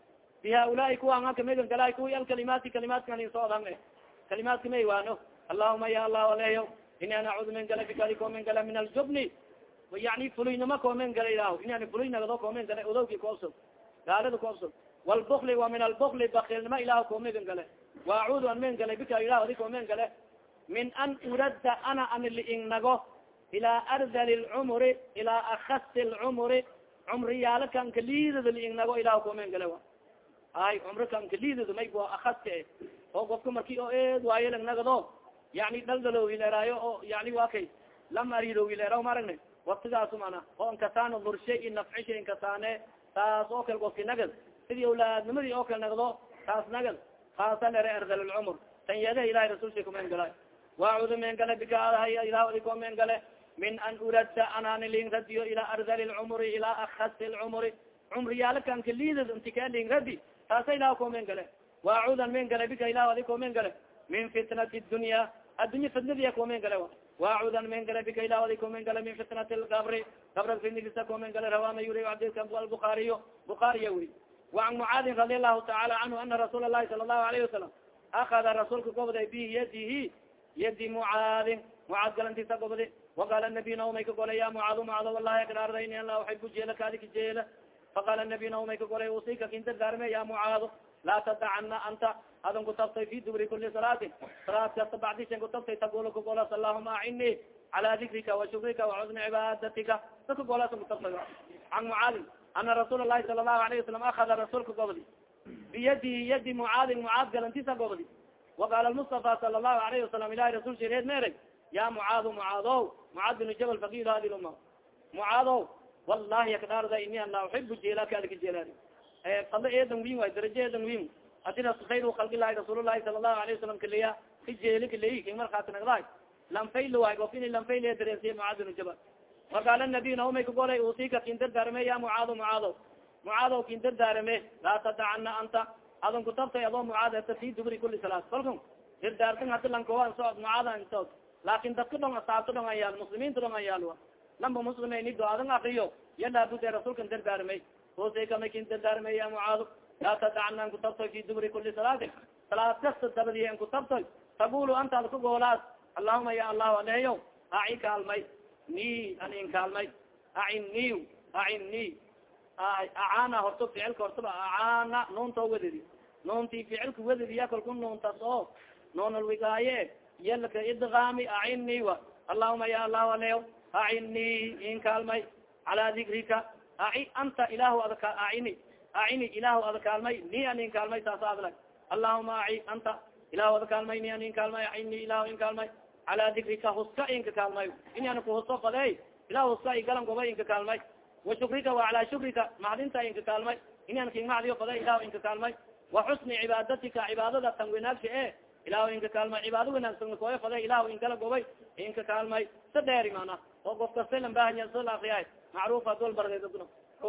S1: bi haulaai kuwa anka megangalaay kuwi alkalimaati kalimaadkan in soo odan kalimaadka ma iwaano allahuma ya allah aleyo ini an acuudu min gala bikadi komen gala min aljubni yani fuliynima komen gala ilah inani fuliy nagado komen gala odowki koobsod gaalada koobsod walbukli wa min albukli bakilnima ilah komegan gale waacuudu an men gale bika ilah adi komen gale. Min an uradda ana an liingnago ilaa ardali lcumri ilaa akasi lcumri cumriyaala kan kaliidada liingnago ilah komen gale a ay cumri kan kaliidada may bo akaska oo gofka marki oo eed waayo langnagado yani dhaldalo wileraayo oo yani wa kay. Lama arido wileeraw maaragna waktigaasu mana oo inkasaan burshe i nafcisha inkasaane taas oo kale gofki nagad. Sidii awlaadnimadii oo kale nagdo taas nagad haasa lere ardal lcumr tan yeedaha ilahay rasulsha kumen gala waacudu men gale bikaadahay ilah adi ko men gale. Min an uradda anani ling radiyo ilaa ardali lcumri ilaa akasi lcumri cumriyaala kan kalidad intika ling radi. Taasa ilah ko men gale. Waacudan men gale bika ilah adi ko men gale. Min fitnati dunya addunya fitnadiya ko men gale waacudan men gale bika ilah adi ko men gale. Min fitnati lgabri gabra fitnadiisa ko men gale. Rawama yuri adika albukaariyo bukaariya wuri وan mcaadin radi alahu taala anhu ana rasuul lahi sala lahu alayhi wasalam akada rasuulka gobday biyadihi yadi mcaadin mcaad galantiisa gobdi waqaala nabi naomay ka golay ya mcaad mcaad walahi agraardayn an la aibu jeela kaadika jeela faqaala nabi naomay ka golay usika kintagarme ya mcaado laa tadacana anta adan kutabtay fi dubri kuli salaatin salaad kasta bacdishan kutabtay tagula kagolas allahuma acini cala dikrika wa shukrika wacusni cibaadatika sa kagolas kutabtay an mcaadin ana rasuul lahi sala lahu alayh wasalam akada rasuulka gobdi biyadihi yadi mucaadin mucaad galantisa gobdi waqaala mustafa sala lahu alayhi wasalam ilahi rasul shareed ma ereg ya mucaado mucaadow mucaad bin jabal fakir hadi luma mucaadow wallahi yakdhaarda ini an laa uxibu jeelaka adka jeelaad fadlo eedan wiin waay darajo eedan wiin hadi khayr kalgi lahay rasuululahi sala lahu alayh wasalam kaleya ka jeeli kaleyi king markaati nagdahay lanfayl waay of ini lanfayl dareensiye mucaad bin jabal faqaala nabiy naumay kagolay usika kin dardaarme ya mucaado mucaado mucaado kin dardaarame laa tadacana anta adon kutabtay adoo mucaad eta fi dubri kuli salaat kalkun dardaartan hadi lankoa socod mucaada insod laakin dadka dhong asaabta dhong an yaal muslimiinta dhong an yaal lamba muslime ni do-adan akriyo yalaabud rasulkan dardaarmay hosekama kin dardaarmay ya mucaado laa tadacana an kutabtoy fi dubri kuli salaatin salaad kasta dabadiye an kutabtoy taqulu antaad ka goolaas allahuma ya allahu aleeyo aci kaalmay ni anin kaalmay. Acin ni acin ni acaana horto ficilka hortaba acaana nuuntoo wededi nuunti ficilka wedediya kalku nuuntas oo noonalwigaaye yalka idgaami acini wa. Allahuma ya allahu aleo acini in kaalmay. Calaa dikrika. Aci anta ilahu adka acini. Acini ilahu ada kaalmay. Ni anin kaalmay saasa adla allahuma aci anta ilahu ada kaalmay. Ni anin kaalmay acini ilahu in calaa dikrika huska inka kaalmay in ana kuhuso fadey ilah huska galan goba inka kaalmay. Wa shukrika wa calaa shukrika macdinta inka kaalmay. In an king macdiyo faday ilahu inka kaalmay. Wa xusni cibaadatika cibaadada tan wanaagsa e ilahu inka kaalmay. Cibaado wanaagsan koya faday ilahu inkala gobay inka kaalmay. Sa dheeri mana oo qof kasta lan bahanya sa la akriyaay macruuf adol bardeedno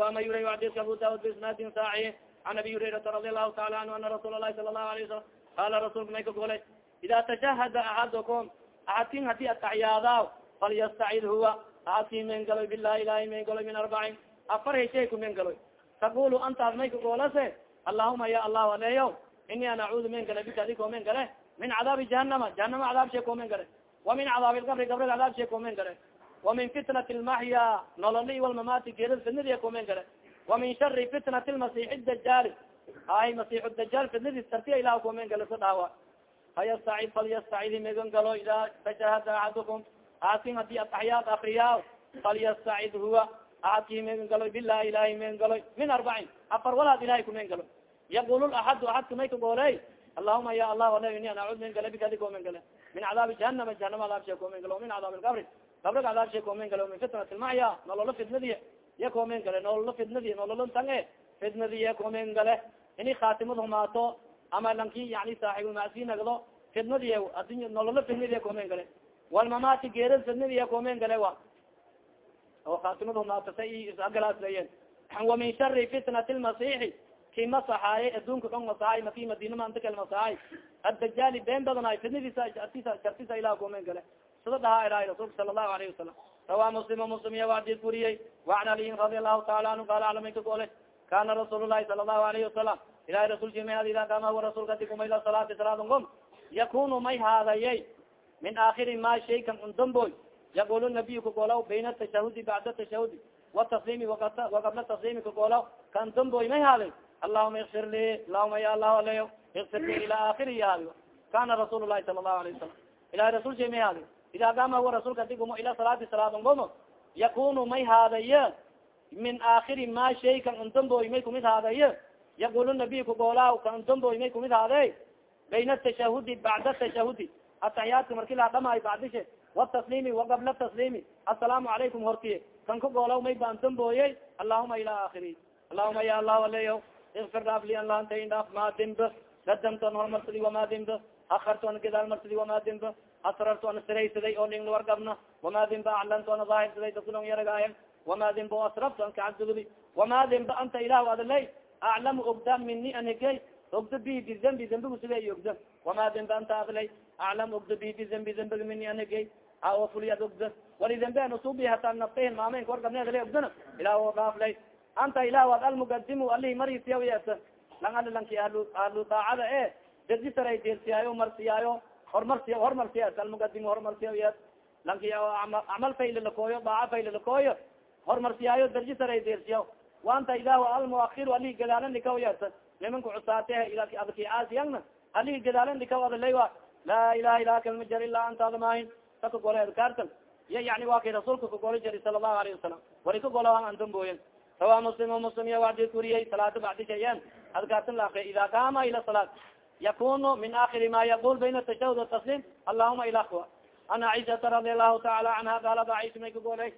S1: ama yura adika abu daud bisnaadin saaci an abi hurairata radi allahu taala anhu ana rasuul lahi sala allahu alayه wasalam qala rasulka may ka golay ida tashahada axadukum axadkin haddii ataxyaada falyastacid huwa. Axadki men galoy bilahi ilahi men galoy min arbacin. Afar heshay ku men galoy taqulu antaad may ka goolase? Allahuma ya allahu aleeyo ini an acuudu men gale bika adi ko men gale. Min cadaabi jahanama jahanama cadaab shee ko men gale. Wa min cadaabi lqabri gabriga cadaab shee ko men gale وamin fitnat lmaxya nololi walmamati geerad fidnadiya komen gale. وamin shari fitnat lmasix dajaal ay masix dajaal fidnadis tartiya ilah komen gale sa dhaawa fayastacid falyastacid megan galo ida tashahada axadukum aadkin haddii ataxyaad akriya falyastacid huwa aadki megan galo bilahi ilahi megan galo min arbacin afar walaad ilahay kumen galo yaqul axadu axadka may ka gooley allahuma ya allah ala ini an acud men gale bikadi komen gale min cadaabi jahanama jahanama adaab shee komen gale min cadaab lqabri gabriga adaab shee komen gale min fitnat lmacya nololo fidnadiya iya komen gale nololo fidnadiya nololo tange fidnadiya komen gale ini khaatimad humaato ama lanki yani saaxibulmacsi nagdo fidnadiya adi nololo fidnadiya komen gale. Walmamati geerad fidnadiya komen gale wa. Oo khaatimad humaato sa isagalaasleyen wa min shari fitnat lmasixi ki masaxaaye adduunka kan masaxaay maki madina maanta kal masaxaay addajaali been badanaay fidnadiisa artisa shartisa ilah komen gale. Sida dhahaa ilahi rasulka sala allahu alayhi wasalam rawaa muslim muslim iya waadid furiyey waan aliyin radi allahu taala anhu qaala alamay ka gole kana rasuul lahi sala allahu alayhi wasalam ilahi rasulki may ad ida kama huwa rasulka dikumay la salaati salaadon gom yakunu may haadayey min aakhiri ma shaykan undamboy yaqul nabiy kagolaw bayna tashahudi bacda tashahudi wataslimi waqabla taslimi kagolaw kan damboy may haaday allahuma ikfir li allahuma ya allah aleyo ikfir li ila aakhiri yahaadi kana rasuul lahi sala allahu alayhi wasalam ilahi rasul shay may haadi ida gama huwa rasulka digumo ila salaati salaadon gomo yakunu may haadaye min aakhiri ma shaykan undamboy may kumid haadaye yaqul nabiy kagolaaw ka undamboy may kumid haade bayna tashahudi bacda tashahudi. Ataxiyaadka marki laa dhamaay bacdishe wataslimi waqabla taslimi assalaamu calaykum hortiye kan ka goolaw may baan dambooyey allahuma ila aakhiri. Allahuma ya allah aleyo ikfir dhaaf li an laantayn dhaaf ma dimba gadamtoon hormarsadi wama dimba akartoona gadaal marsadi wama dimba asrarto siraysaday oo ling wargabna wama dimba aclanto ana daahirsaday dadkulong yaragaayan wama dimba o asrabto an kacadugdi wama dimba anta ilah adaley aclamu ogda mini an hegey ogda bi bidambi dambigu siga i ogda wama dimba anta adlay aclam ogda bi bidambi dambiga mini an hegey a oo fuliyad ogda wali dambe an usubi hataa naftahin maamayn wargabneedala ogdana ilah dhaaflay anta ilah ad almugadimu alihi marisiya lang ali lanki ahlu ahlu daacada e derji saray deersiyaayo marsiyaayo hormarsiya hormarsiya almugadimu hormarsiya lanki acmal fayla lakooyo daaca fayla lakooyo hormarsiyaayo derji saray deersiya waanta ilah almuakiru alihi gadaalan dhikaw yeerta. Nimanka cusaate adki aasiyangna alihi gadaalan dhikaw adalay wa laa ilaha ilaha kalma jar ilaa anta adamahin saka gole adkaartan ya yani waa kay rasuulka kagolo jari sala allahu alayhi wasalam wali ka gola an andambooyen rawa muslim muslim ya wadi kuriyey salaada bacdi shayan adkaartan la akriya ida kama ila salaat. Yakunu min akhiri ma yaqul bayna tashahud wataslim allahuma ilahwa ana caiشata radi aلlahu taala canha gaalad aisha may ka golay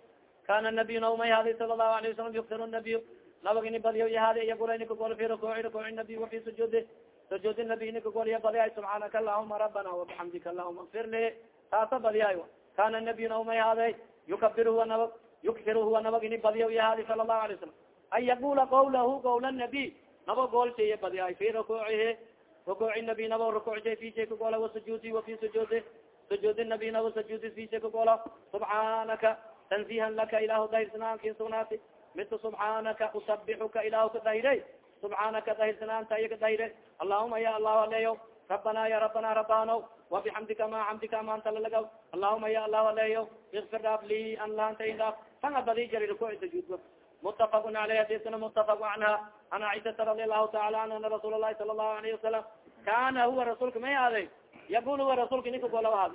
S1: kana nabiy naumay hadi sala lahu alayه wasalam yuktir nabiy nabagini badiyo iyo hadi iyagura nikagol fi rukuuci rukuuci nabiy wafi sujuudi sujuudi nabiy nikagol iyo badiyay subxaanaka allahuma rabbana wabixamdika allahuma akfirli taasa badiyay kana nabiy naumay hadi yukabir huwa nabag yuktir huwa nabagini badiyo iyo hadi sala lahu alayه salam an yaqula qawlahu qawl nabiy nabo goolshiya badiyay fi rukuucihi rukuuci nabiy nabo rukuucshay fishay kagola wasujuudi wafi sujuudi sujuudi nabiy nabo sujuudi fishay kagola subxaanaka tanzihan laka ilahu dahirsanankin sugnaati mita subxaanaka usabixuka ilahu ka dahire subxaanaka dahirsanaanta iya ka dahire allahuma ya allahu aleyo rabbana ya rabbana rabbano wabixamdika ma xamdika amaanta lalaga allahuma ya allahu aleyo ikfir dhaaf li an laantaindaaf tanga badi jarirkusujuudba mutafaqun aleyh hadisna mutafaq anha an caisaa radi allahu taala anha ana rasuul lahi sala allahu alayhi wasalam kana huwa rasuulka may aaday yaqul huwa rasuulka ninka golaw aad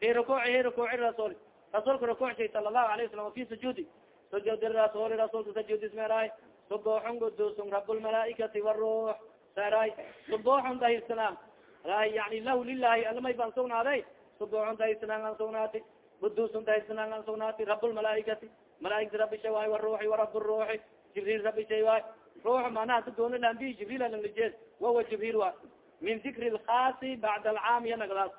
S1: fi rukuucihi rukuuci rasuul rasuulka rukuucshay sala allahu alayh wasalam fi sujuudi sujuudi rasuuli rasuulka sajuudis meeraay subuuxun qudusun rablmalaaikati waruux seeraay subuuxun dahisnaan yani lahu lilahi alamay baan sugnaaday subuuxun dahisnaan aan sugnaati qudusun dahisnaan aan sugnaati rablmalaaikati malaaigti rabisha waay waruuxi warab ruuxi jibriil rabishay waay ruux manaha ta doona laambii jibriil alanglijee wawa jibriil waay min dikri lkhaasi bacda alcaam iya nagadaas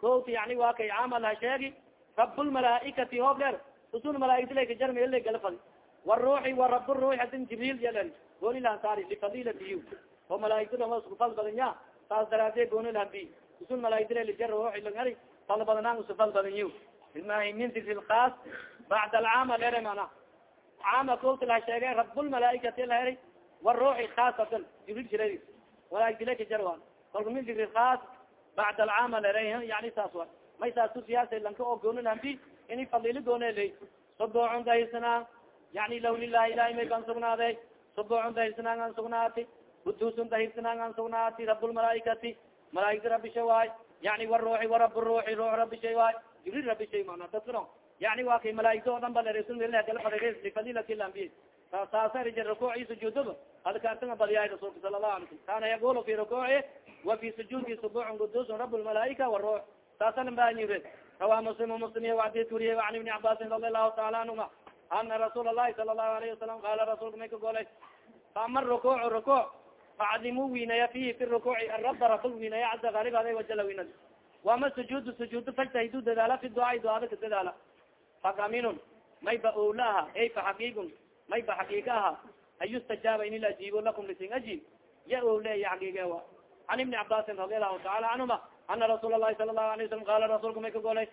S1: kowta yani waa kay caamal ha sheegi rab lmalaaikati hoob leer usun malaaigtalaka jarmala gala fadi waruuxi warab ruuxi adin jibril yaler gooni lahansaari lifadilatiy oo malaaigta dhama isku fal badan ya saas daraadee gooni lahambi usun malaaigtalalijar ruuxi langari fal badanaan usu fal badan y min dikri lkhaas bacd alcaama lere mana caama kolta la sheegay rablmalaaikati laheri waruuxi khaasatan jibril jira walaaigdilaka jarwa kolka min dikri khaas bacd alcaama lere yani saas wa may saas tusiyaasa lanka oo gooni lambi ini fadili goone ley subucun dahirsanaan yani law lilahi ilahi may ban sugnaaday subucun dahirsanaan an sugnaati kudusun dahirsanaan an sugnaati rablmalaaikati malaaigta rabi sha waay yani waruuxi warab ruuxi ruux rabi shay waay jibril rabi shay mana dadkano yani wa kay malaaigta oo dhan ba lkala fadhiga lifadilat lambiya saasarija rukuuci sujuudaba adkaartanga badiyay rasuulka sala lahu alay slam kana yaqulu fi rukuuci wa fi sujuudi subucun qudusun rab waruux saasana baanyire rawa muslim muslim wadis wuriye an ibni cabaasin radi allahu taala anhuma ana rasuul alahi sala lahu alayhi wasalam qaala rasuulka may ka golay faama rukuuc rukuuc facdimu winaya fihi fi rukuuci araba raful winaya caza gaalibada wajala winad wama sujuud sujuud fajtahidu dadaala fi ducaai duaada ka dadaala fakaminun may ba olaha ey fa xaqiigun may aha an in la ajiibo lakum lisin ajiib ya oleya xaqiige wa can ibni cabaasin radi allahu taala canhuma ana rasuul alahi sala lahu alay wasalam qaala rasuulka may ka golay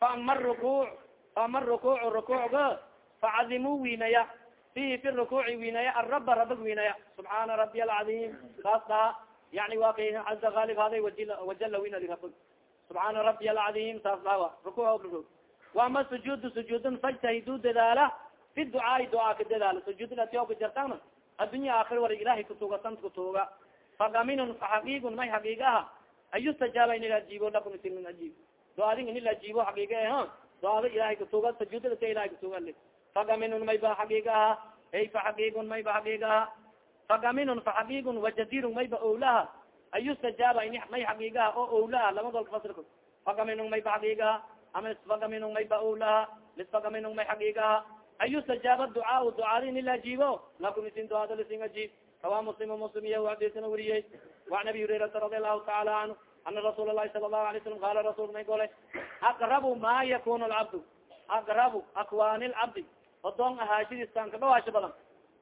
S1: faama rukuuc faama rukuuc rukuucga facadimu winaya fihi fi rukuuci winaya araba rabag winaya subxaana rabiy alcadiim saas dhaha yani wa kay caza aalib haday wajala winadi rabag subxaana rabiy alcadiim saas dhaha wa rukuuc wama sujuud sujuudun fajtahidu dadaala fi ducaai ducaa ka dadaala sujuudlatio ka jartana addunya aakir war ilahay kutuga sant kutuga fakaminun faxaqiigun may xaqiiga aha an yustajaaba in ila ajiibo lakum isin ajiib duaadin in ila ajiibo xaqiiga eh duaada ilahay kutuga sujuudlata ilahay kutuga li fakaminun may ba xaqiiga aha ey faxaqiigun may ba xaqiiga aha fakaminun faxaqiigun wajadirun may ba owlaha an yustajaaba in may xaqiiga aha oo owlaha lamadol fasirka fakaminun may ba xaqiiga aha ama isfagaminung may ba owlaha lisfagaminung may xaqiigaha an yustajaaba ducaau ducaadi in ila ajiibo lakum isin duaada lisin ajiib kawa muslim muslim iya adisna weriyey waan abi hurairata radi allahu taala canhu ana rasuul lahi sala lahu alay slam qala rasul may gole aqrabu ma yakunu lcabdu aqrabu akwaani lcabdi odoon ahaashadiistan ka dhawaasho badan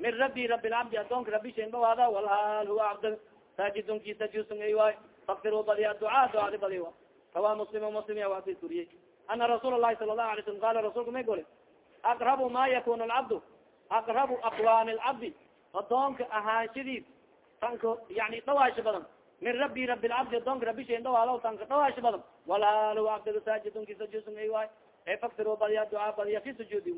S1: min rabi rabi lcabdi adoonka rabi shan dhawaada walhaal huwa cabd saajidunki sajusun ay waay fakfiru badiya ducaa ducaadi badi wa kawa muslim muslim iya adis weriyey ana rasuul lahi sala lahu alay slam qala rasulka may gole aqrabu ma yakunu lcabdu aqrabu akwaani lcabdi adoonka ahaanshadiis tanka yani dhawaasho badan. Min rabi rabi lcabdi adoonka rabi shan dhawaalo tanka dhawaasho badan. Walhaal abdiga saajidunki sajusun ay waay. E faktiro badiya ducaa badiya fi sujuudi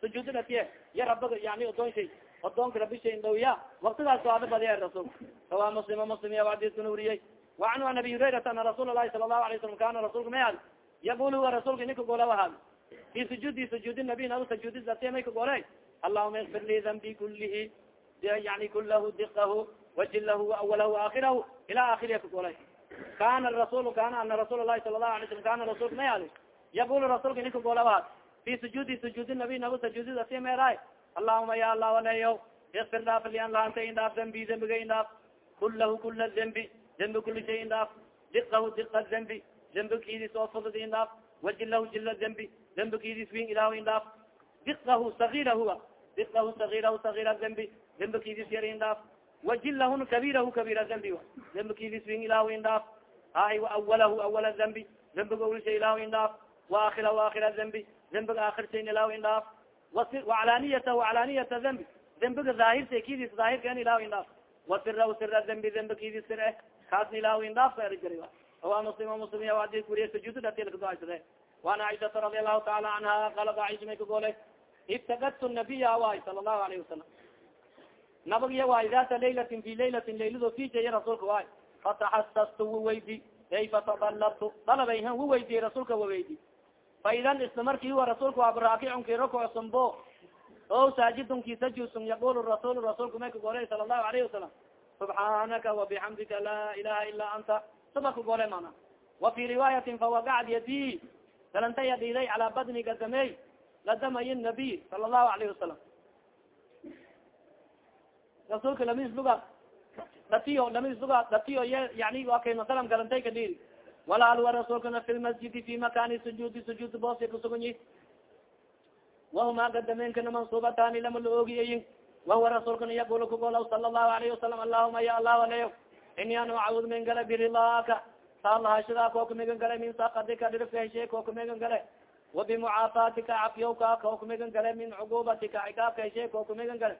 S1: sujuudi latiye ya rabaga yani adoon shay adoonka rabi shan dhawya waktigaas duaada badiya rasulka kawa muslima muslim ya adiskuna weriyey wacanhu an abi hurayrata ana rasuul lahi sala lahu alay slam kana rasulka may ad yaqul huwa rasulka ninka gola wahaa fi sujuudi sujuudi nabi naba sujuudi latiye may ka gole allahuma ikfir li dambi kulihi yani kulahu diqahu wajilahu awalahu aakirahu ila aakiriya ka golay kana rasul kana ana rasuul lahi sala lahu alay slam kana rasulka may adi yaqul rasuulka ininka goolawaad fi sujuudi sujuudi nabi nabu sujuudida si meeraay allahuma ya allah waleyo ikfir dhaaf lian laanta in dhaaf dembi dembiga in dhaaf kulahu kula dembi dembi kuli shay in dhaaf diqahu diqa dembi dembi kiidis oo fudud in dhaaf wajilahu jila dembi dembi kiidis win ilah in dhaaf diqahu sagira huwa diqahu sagirahu sagira dembi dembakidis yar indhaaf wajilahu kabirahu kabira dambi dembakidis wing ilahu indhaaf hay waawalahu awala dambi dembig awlisha ilahu indhaaf waaakirahu aakira dambi dembig aakirshayn ilahu indhaaf waclaniyatahu aclaniyata dambi dembiga daahirsa kidis daahirkan ilahu indhaaf wasirahu sira dambi dembakidis sir eh kaasna ilahu indhaaf erjara awa muslim muslim adi kuriya sujuuddatilkadoaysade waan caisaa radi allahu taala anha qalat caisu may ka golay ibtagadtu nabiya waay sala allahu alayhi wasalam nabagya waa data laylatin fi laylatin laylado fijaya rasuulka waay. Fataxasastu waweydi ay fatabalabtu dalabaya waweydiyay rasuulka waweydi fa idan isla markii wa rasuulka waab raakicun ki rakocsunbo o sajusun yaqul rasul rasuulku may kagolay sala allahu alayhi wasalam subxaanaka wabixamdika laa ilaha ilaa anta. Suba kagole mana wa fi riwaayatin fawagacad yadi galantaya dhiiday calaa badni gadamey gadamay nabiy sala allahu alayhi wasalam rasuulka lamis luga datiyo lamis luga datiyo y yani wa kay masalam galantay ka dhiiri walaal wa rasuulkana fi lmasjidi fi makani sujuudi sujuud boosi kusugunyi wahuma gadameenkana mansuubatani lama la oogiyayin wahuwa rasuulkana yaqul kugolaw sala الlahu alayhi wasalam allahuma ya allah aleyo ini an acud min gala birilaaka saalahashadaa koo kumigan gale min sakadika dhirifka heshe koo kumigan gale. Wabimucaafaatika cafyawka koo kumigan gale min cugubatika cikaabka heshe koo kumigan gale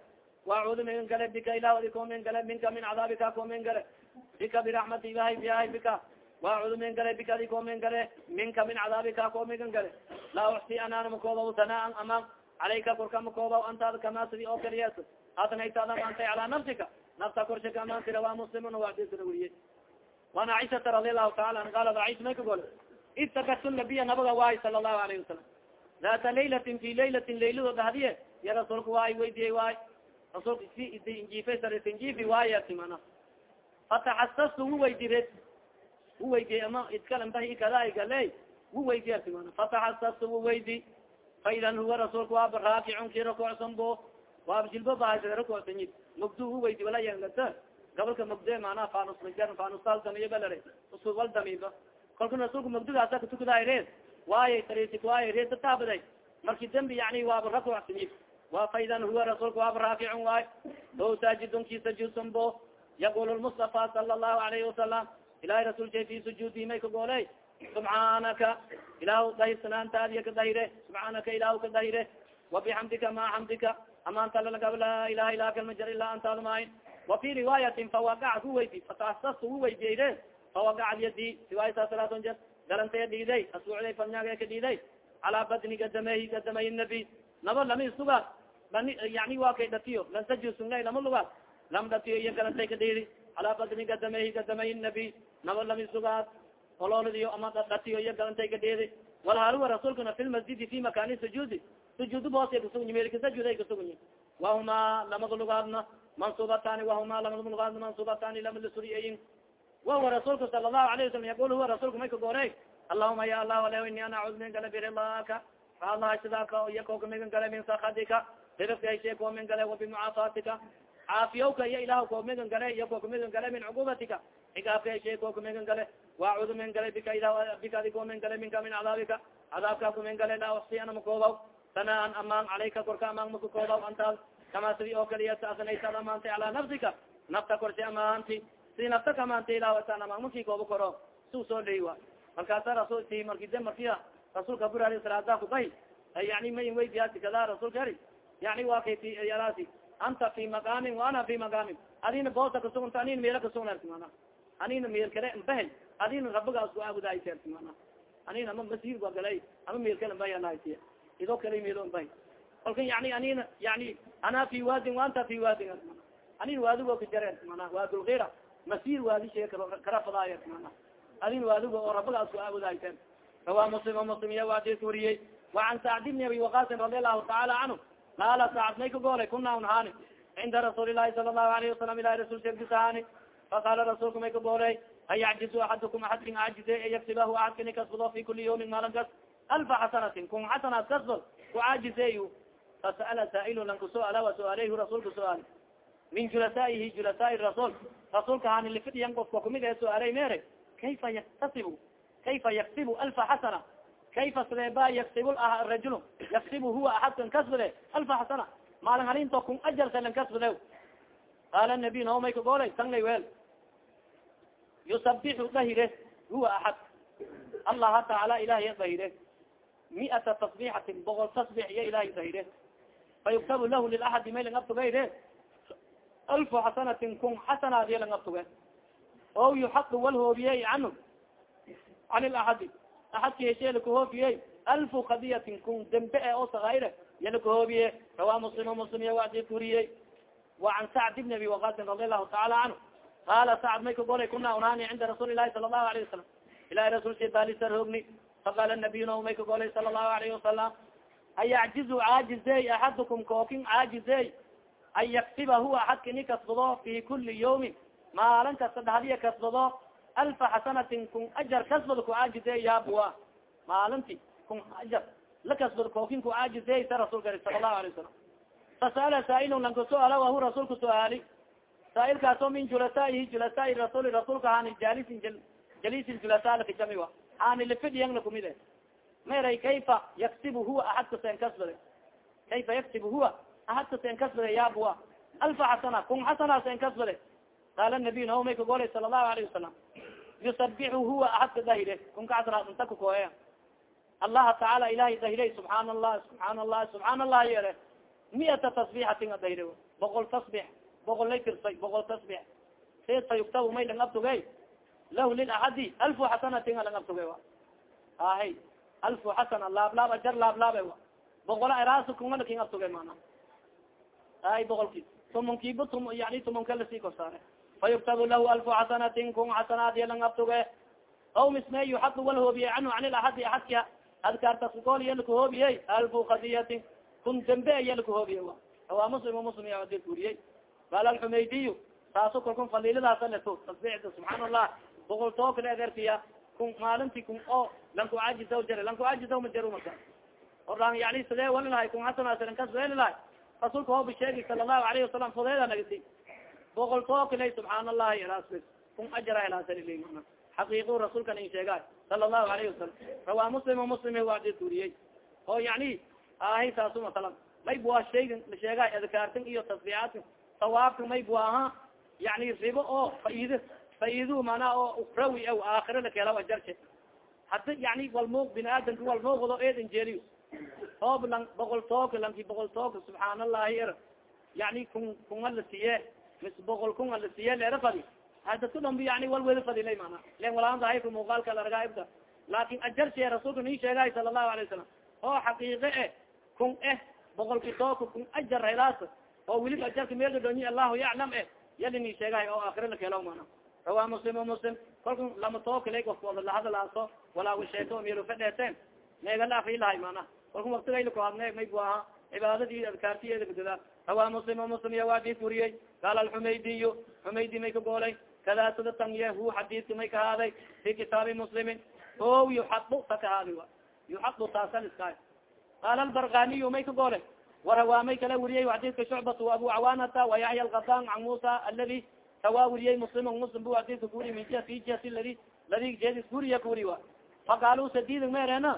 S1: wacuudu mingn gale bika ilaahdi kumn gale minka min cadaabika kumn gale bika biramati ilahi ilahi bika wacuudu min gale bika di kumn gale minka min cadaabika kumn gale laa uxsi anaan makoobaw sanaan aman calayka korka makoobaw antaada kama sidi oo kaliyees adnaytaad amaantay calaa nafsika nafta korshaka amaantira waa muslimun wadisra weriye waan caiشata radi alahu taala an qaalad caish may ka gole istakatu nabiya nabaga waahi sala lahu alayhi wasalam daata laylatin fi laylatin layladooda hadiye ya rasuulka waay weydiyay waay rasuulka injiifay sarit injiifi waayati mana fataxasastu wu weydi wu weydiyey ama idkalambahi kada gale wu weydi arti mana fataxasastu wu weydi faidan huwa rasuulka waaba raakicun ki rakucsan bo waaba jilbo bahasa rakucsanyi mugdu wu weydi wala yangata gabalka mugde mana fanus fanusal damiyo balare usu wal damiba kalka rasuulka mugdigaasa katukadaay reed waayo tarisik waayo reed tataabaday marki dembi yani waaba rakucsanyi wa faidan huwa rasuulka waaba raakicun waay o saajidunki sajuudsan bo yaqul lmustafa sala الlahu alayhi wasalam ilahay rasul shay fi sujuudi may ka gooley subxaanaka ilahu dahirsanaantaadiya ka dahire subxaanaka ilahu ka dahire wabixamdika ma xamdika amaanta lalagab laa ilaha ila kalma jar ilaa antaad maayn wa fi riwaayatin fawagacat hu weydi fatasastu hu weydiyeyde fawagacat yadi riwaayata salaton jer galantaya dhiiday fadnyaga ka dhiiday calaa badni gadamey gadamay nabi naba lama isuga bani Eh, yani wa kay dhatiyo lansajsungay lama lugaad lam dhatiyo iyo galantay kadiri alaa badni gadameyhi gadamay nabi. Naba lami sugaad ololadiyo ama dhatiyo iyo galantay ka kadiri walhaaliwa rasuulkana fi lmasjidi fi makani sujuudi sujuudu boosay kasugnyi melkasajuuday kasugnyi wahuma lamada lugaadna mansubatani wahuma lamada lugaadna mansubatani lamada suriyeyin wahuwa rasuulka sala allahu alayh wasalam yaqul huwa rasuulka may ka goorey allahuma ya allah aleh ini ana acuud min gala birlaka raadlaha iyo koka migan gala min sakadika dirifka heshe koo min gale wabimucaafaatika caafiyawka iyo ilah koo migan gale iyo koo kamigan gale min cuqubatika xigaabka heshe koo kamigan gale. Waacudu min gale bika ilah bika adi koo min gale minka min cadaabika. Cadaabka kumin gale laa uxsi ana makoobaw sanaan amaan calayka korka amaan makakoobaw antaas. Kama sidi oo kaliya taasnaysaad amaantay calaa nafsika. Nafta korsi amaanti si nafta ka amaantay ilasan amaan maki kooba koro. Su soo dhey wa markaasa rasul marki markia rasuulka burari salaada kubahi yani ma weydiyaasi kada rasuulka eri yani wa kay yalaasi anta fi maqaamin wa ana fi maqaamin adina boosa kasugunta anin meela kasugnarti mana anina meel kale mbahay adina rabigaas ku aabudaayserti mana anin ama masir ba galay ama meel kale mbayanahaytiya ido kale meelo mbahay kolka yani anina yani ana fi waadin waanta fi waadin anin waadigo kajareer mana waadulgira masir waadi shee kara fadaayert mana adin waadigo oo rabigaas ku aabudaysen rawa muslim muslim iya wariyey وacan sacd abi waqasin radi taala canhu qaala saacad may kagoolay kuna unhaani cinda rasuuli lahi sala lahu alayhi wasalam ilahi rasulka ergisahaani faqaala rasuulka may kagoolay an yacjizu axadukum axadkin ajize e yagsibahu axadkini kasbado fi kuli yawmin maalin kas alfa xasanatin kun xasanaad kasbad ku caajizeeyu fasa'ala saa'ilu lan kusu'ala wa su'aaleyhu rasuulka su'aal min julasaa'ihi julasaa'i rasuul rasuulka haani lifidyan qofka kumid ee su'aaley mere kayfa yaktasibu kayfa yaktibu alfa xasana kayfa sideeba yaksib rajul yaksibu huwa axadkan kasbade alfa xasana maalin halinto kun ajarsa lan kasbade qaala nabiy naomay kagoolay tanglay weel yusabixu dahire huwa axad allaha tacaala ilahiy dahire miata tasbixatin boqol tasbix iyo ilahay dahire fayuktabu lahu lilaxadi may lang abtugayre alfu xasanatin kun xasanaadiyo lang abtuge o yuxadu wal hoobiyey canhu can ilaxadi axadki heshee lakahoofiyey alfu kadiyatin kun dembe e oo sakaire iya lakahoobiye rawaa muslim muslim iya wadi kuriyey wa can sacd bn abi waqasin radi allahu taala canhu qaala sacd may kagolay kuna unani cinda rasuuli lahi sala allahu alayه wasalam ilahi rasulsi balisar hoogni faqala nabiyuna may kagolay sala allahu alayhi wasalam an yacjizu caajizey axadukum kookin caajizey an yaktiba huwa axadka ini kasbado fi kuli yawmin maalin kasta dhahdiya kasbado alfa xasanatin kun ajar kasbado ku caajizey yaabua maalinti kun ajar la kasbado kookin ku caajizey sa rasulka sala allahu alay wasalam fasala saailun lanka suaala wahu rasuulka suaali saailkaasoo min julasaihi julasaai rasuli rasuulka hani jalisin jalisin julasa lakajami wa hani lifidiyangna kumide meray kayfa yaksibu huwa axadka sen kasbade kayfa yaksibu huwa axadka sen kasbade yaabua alfa xasana kun xasana sen kasbade qaala nabiy naho may kagolay sala allahu alayhi wasalam yusabixu huwa axadka dahire kunka xasana inta kakoya allaha tacaala ilahay dahire subxaana allah subxaana allah subxaana allah yeele miata tasbixatin adahire boqol tasbix boqol tirsay boqol tasbix sid fa yuktabu may lang abtugey lahu lilaxadi alfu xasanatin lang abtugey ahay alfu xasana laablaab ajar laablaabe boqola eraas kunga king abtuge mana ay boqolki tumunkiiba tum yani tumunka la sii korsaare fa yuktabu lahu alfu xasanatin kun xasanaadiya lang abtuge aw misme yuxadu wal hoobiye canhu can ilaxadi axadka adkaartaskagol iya lakahoobiye alfu kadiyatin kun dembe iya lakahoobiye awaa muslim muslim ya adi uriyey qaala alxumaydiyu taaso kalkun faliiladaasa leto tasbixda subxaan allah boqol too kale adeerkiya kun maalinti kun o lanku caajisaw jare lanku caajisaw ma jaro marka oran yani sidee wali lahay kun hasanaasalan kasweeli lahay rasuulka hooba sheegi sala allahu alayhi wasalam fudeeda nagasi boqol too kale subxaan allahi ilaas kun ajara ilaasal mana xaqiiqu rasuulkan in sheegaay sala allahu alayhi wasalam rawaa muslim muslim waadi turiyey oo yani ahay saasu masalan. May bua shaygan la sheegaay adkaartin iyo tasbiixaadka sawaabka may bu aha yani ribo oo faido faidu mana oo ukrawi aw aakhira lakela ajarse hada yani walmuuq bini aadamka walmuuqdo eedan jeeliyo oob lang boqol tooka lanki boqol tooka subxaan allahi er yani kun kunga la siye mis boqol kunga la siye leera fadi hadadka dhambi yani wal weda fadi lay mana len walaandahaybka muuqaalka laragaibta laakin ajarse rasuulka nii sheegay sala allahu alay wasalam oo xaqiiqe eh kun eh boqolki tooka kun ajar helaas oo welib ajarka meeldadhonyi allahu yaclam eh. Yali nii sheegahay oo aakhira lakelo mana rawaa muslim muslim. Kalku lama tookala ofkooda lahadalaaso walaa sheeko meel fadheeteen. Meegala afrilahay mana kalku waktigayla kuhadne may bu aha cibaadadii adkaartiyeeda badada rawaa muslim muslim iya waa diis wariyey qaala alxumaydiyu xumaydi may ka goolay kada sida tanye hu xadiidka may kahaaday fi kitaabi muslimin o yuxadu ta kahaadi a yuxadu taasaliska qaala albarganiyu may ka goolay warawaa may kala wariyey xadiidka shucbatu abu cawaanata wa yaxya alkadan can musa aladi kawa weriyey muslim muslim bu adika kuri min jia fi jihati ladi ladi jeedis kuriya kuri wa faqaalu sadidin ma erena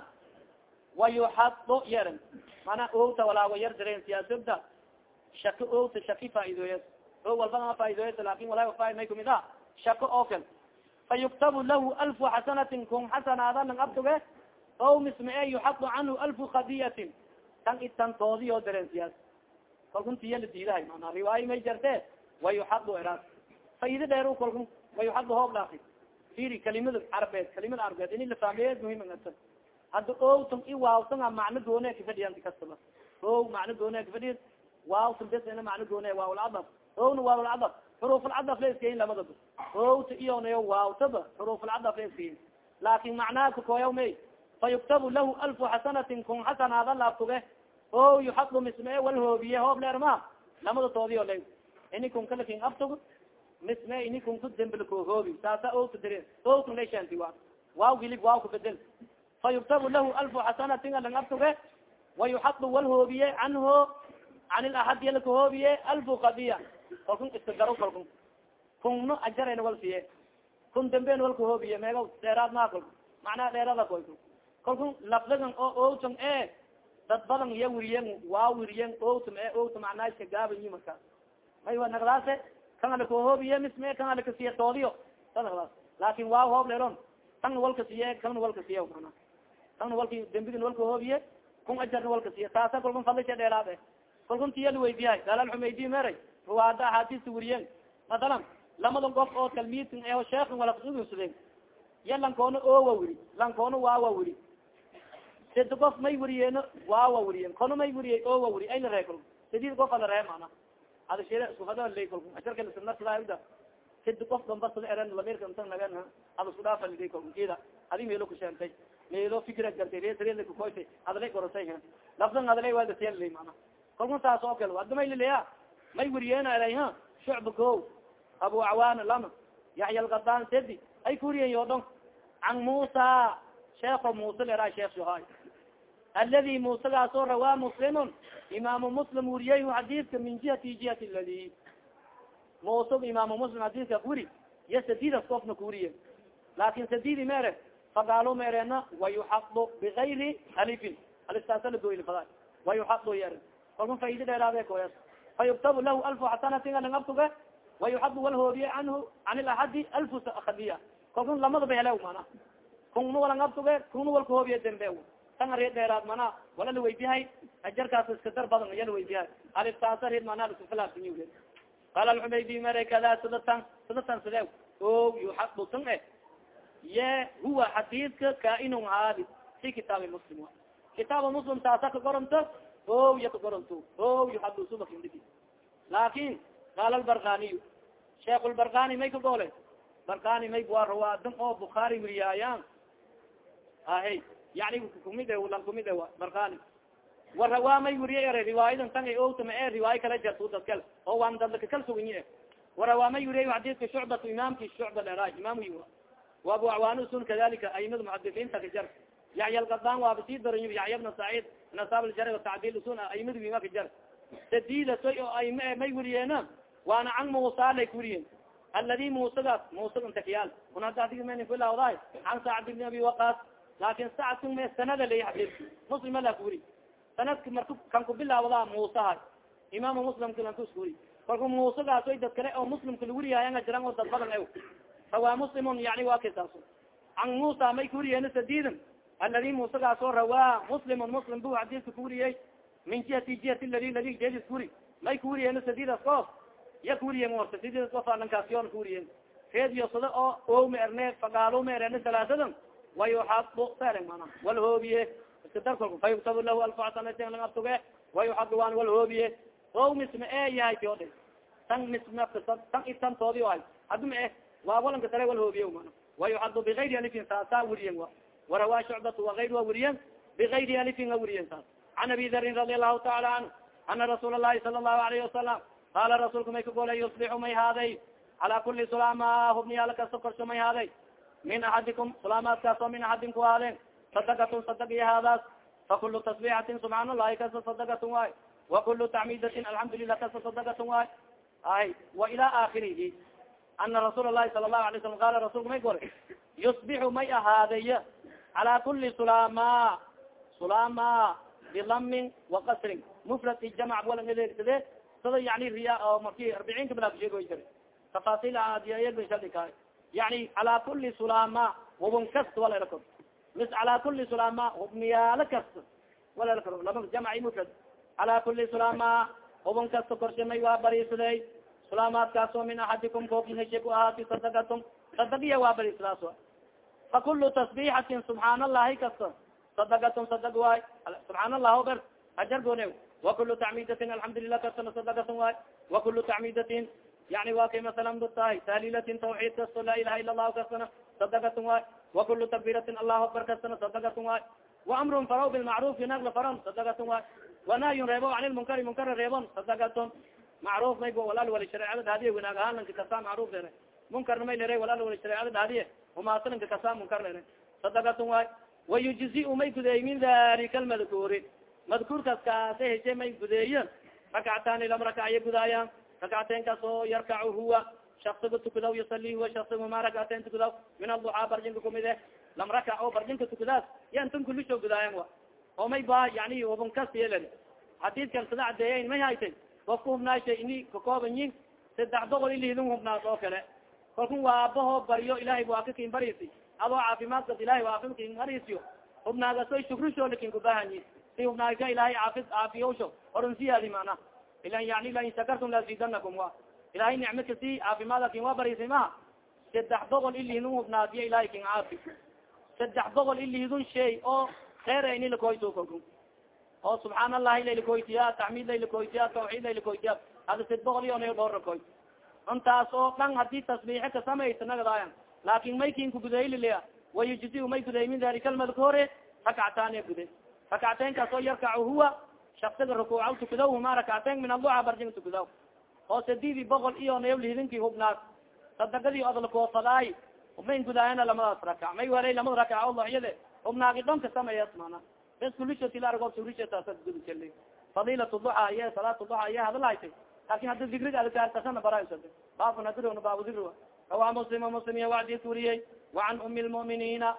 S1: wayuxado yeren mana owta walaago yar direen siyaasadda shako owta shaki faaidooyes o walba ma faaidooyes laakiin walaa faa may kumid a shako oo kal fa yuktabu lahu alfu xasanatin kun xasanaada lang abduge o misma e yuxado canhu alfu kadiyatin tan itan toodiyo direen siyaas kalkuntiya la diidahay mana riwaayo may jarte wayuxado eraas faida dheer kalku wayuxado hoob dhaafi firi kalimada carabeed kalimada carabeed ini lafahmeed muhiim ata hadda owtan i waawtanga macno goone kafadhiyan kastaba o macno goone kafadhiya waawtan bes ina macno goone waawlcadaf owna waawlcadaf xuruufalcadaf la iskayin lamadaba owta iyonayo waawtaba xuruufalcadaf la iskayin. Laakin macnaha kakoyaw may fa yuktabu lahu alfu xasanatin kun xasanaada laabtuge o yuxadu misme wal hoobiye hoob leer ma. Lamada toodiyo le ini kun kalakin abtug misme ini kun ku dembilko hoobi. Saasa owta dire owtan la shanti wa waaw hilib waaw fa yuktabu lahu alfu xasanatin alang abtuge wayuxadu wal hoobiye canhu can ilaxad yalaka hoobiye alfu kadiya kalkun iska garo kalkun kunno ajarayna wal siye kun damben walka hoobiye meega dheeraad maa kalku macnaha dheerada koyku kalkun lafdagan oo owtan e dad badan iya wiriyen waa wiriyen owtam e owta macnaa iska gaabayi marka may wa nagdaase kan alaka hoobiye misme kan alaka siye toodiyo sa nagdaas laakin waa hoob leeron tanna walka siye kana walka siye mana tanna walki dembigin walka hoobiye kun ajarna walka siye taasa kalkun fadlisha dheeraad e kalkun tiya laweydiyahay gaala xumaydi meray ruwaada axaadiista weriyen masalan lamadan qof oo talmiidkan eho sheekin walakudunsadeen ya lankoona owa weri lankoona waawa weri sida qof may weriyeeno waawa weriyen kono may weriyey owa weri ayla ree kalku sidid qof ala ree mana ada shire iskufada ley kalku asharka lisanarsadada sida qof dambasada eren lamirka inta nagen ada isku dhaafa liday kalku ida adi meelo kusheentay meelo fikra gartay reesreedkakoytay adalay korosay lafdan adalay waadasiyalay mana kalkun saas oo kale ada may weriyeena eray ha? Shucba ko abu acwan lama yaxya alkadan sedi ay kuriyen yo dhon can musa sheeko musa lera sheekh shuhay aladi musagaasoo rawaa muslimun imaamu muslim wuriyay xadiidka min jihati jihati ladi musa imaamu muslim xadiidka kuri iyo sadidas kofna kuriye laakin sadidi mere fagaalo mereena wayuxadu bigayri alifin alistaasalagoylifada wayuxadu yer kalkun faidi dheeraade koyas fa yuktabu lahu alfu xasanatin alang abtuge. Wayuxadu wal hoobiye canhu can ilaxadi alfu kadiya kalkun lamadaba helew mana kuna walang abtuge kuna walka hoobiye dembe tan areed dheeraad mana wala la weydiyahay. Ajarkaas iska dar badan iya la weydiyahay. Aliftaasa reed mana iskafalaabsany qala alxumaydi mare kada sidatan sidatan sidew o yuxadu tan e ye huwa xadiidka kaainun haadi fi kitaabi muslim. Kitaaba muslim taasa ka goronto o ya ka goronto o yuxadu subakindigi laakin qaala albarkaniy sheekh lbarkani may ka goole. Barkani may waa rawaadan oo bukaari wiriyaayaan ahe yani kumid lan kumid barkani warawaa may wiriya ere riwaayadan tan otama e riwaayo kala jartu dadkal oo waan dadlaka kal suganyi warawaa may wiriya xadiidka shucbatu imaamki shucba dheraa imaam wa abu acwan sun kadalika aimada muxadifiinta ka jar yaxya alkadan waaba sii daran yaxya bna saciid min asaab ljar watacdil sun aimada wima ka jar sadiidasoy oo aime may wiriyeena waana can musa lay kuriyen aladi musagaas musa intakiyaal un hadda adig mani kulawdaay can sacd ibni abi waqas laakin sacdku me sanada lay xadid muslima la kuri sanadka marku kan kubilaawdaa musaha imaamu muslimka lankuskuri kalku musagaas way dad kale oo muslimka lawuriyaayanga jiran oo dad badan rawaa muslimun yani waa kisaas can musa may kuriyeena sadiidan aladi musagaas oo rawaa muslimun muslim bu xadiiska kuuriyey min jihati jihati ladi ladi jeedis kuri may kuuriyeena sadiidas koof ya kuriyen orta sididas kof lankaasyon kuriyen reediyo sada oo owma erne fagaalo ma erene salaasadan wayuxadu sere mana wal hoobiye iska dar kolka fa yuktabu lahu alfasanatan lang abtuge wayuxadu waan wal hoobiye o misma e yahay tio dhi tan misma tan itan toodi ahay hadi ma eh wa walanka sare wal hoobiye man wayucad bigayri alifin saasa weriyen a warawa shucbat waayruha weriyen bigayri alifin a weriyen saas an abi darin radi allahu taala anhu ana rasuul alahi sala allahu alayhi wasalam qaala rasuulka may kagolay yuslixu may haaday ala kuli sulama hubniyaal kasto korsho may haaday. Min axadikum sulamaadkaas oo min axadin ku haadeen sadakatun sadag iyo haadaas fakulu tasbiixatin subxaan allahi kasta sadakatun waay. Wakulu tacmidatin alxamdulilah kasta sadakatun waay. Ay wa ila aakirihi ana rasuul lahi sala lahu alay salam qaala rasulka may golay yusbixu may ahaadaya calaa kuli sulama sulama bilamin wakasrin mufrad i jamc walan adeegsade sada yani riya oo marki arbiciinka bilaa kusheegoy jira tafasil adiyayadbashadika yani calaa kuli sulama hubun kasta wala kor mis calaa kuli sulama hubniyaalo kasta wala kor laba jamci mufrad calaa kuli sulama hubun kasta korshamay waa bariisaday sulamaadkaasoo min axadikum kooknheshe ku ahaati sadagatum sadagiya waa bariisadaas wa fakulu tasbixatin subxaan allahi kasta sadagatum sadag waay subxaan allah ber hajar goone wakulu tacmidatin alxamdulilah kastana sadagatum waay wakulu tacmidatin yani wa kay masalan dutahay tahlilatin tawxiid kasto laa ilaha ila allahu kastana sadagatum waay wakulu takbiratin allahu akbar kastana sadagatum waay waamrun faraw bilmacruf nagla faron sadagatum waay wanahyun reebo an lmunkari munkara reebon sadagatum macruf may walaal wali shareecada dhadiye winaag ahaan lanka kasa macruf lere munkarna may lere walaal wali shareecada dhadiye umaasalanka kasa munkar lere sadagatum waay wayujzi may gudeey min dalika almadkuuri madkuurkaas kaasa heshe may gudeeyen rakcataani lam rakacya gudaayaan rakcateen kaas oo yarkacu huwa shaksiga tukadaw yusali huwa shaksiga ma rakcateen tukadaw min alduxaa barjinka kumid eh lam rakac oo barjinka tukadaas yantan kulisho gudaayan wa oo may ba yani wabon kasiyelen xadiidkan sada cadeeyen may haytay kofka hubnaasha ini kakoobanyin saddex boqol ilihidin hubnaas oo kale kalkun waabaho baryo ilahay waakikin barisi adoo caafimaadkas ilahay waafikin barisiyo hubnaagaso shukrishoolikin kubahanyi si hubnaaga ilahay caafi caafiyawsho oransiyaadi mana ilan yani lain shakartum laazidanakum wa ilahay nicmo kasi caafimaada kin waa barisay maha saddex boqol ilihidin hubnaadiyo ilahay kin caafi. Saddex boqol ilihidun shay oo kheer ini lakoyto kalkun oo subxaan allahi laylikoytiya taxmiid laylikoytiya tawxiid laylikoytiya hada sad boqol iyo nayo dhowr rakoy intaas oo dhan haddii tasbiixe ka samaysa nagadaayan laakin maykin kugudaylilea wayujzi may guday min dalika almadkuuri rakcataaniya guday. Rakcateyn kaas oo yarkacu huwa shaksiga rukuuca tukudaw huma rakcateyn min alduca barjin tukudaw oo sadidi boqol iyo nayo lihidinkii hubnaas sadagadii odlkoofadaay mayn gudaayana lamadaas rakac may walay lamada rakac o locyade hubnaagi dhon ka sameeyas mana bes kulishotilargo surishataasagudujali fadilat duxa iyo salaat duxa iya hadalhaytay laakiin haddi digriga adkaartasana baraysad baabun hadirona baabudiri rawa muslim muslim iya wacdis wariyey wacan umi lmu'miniina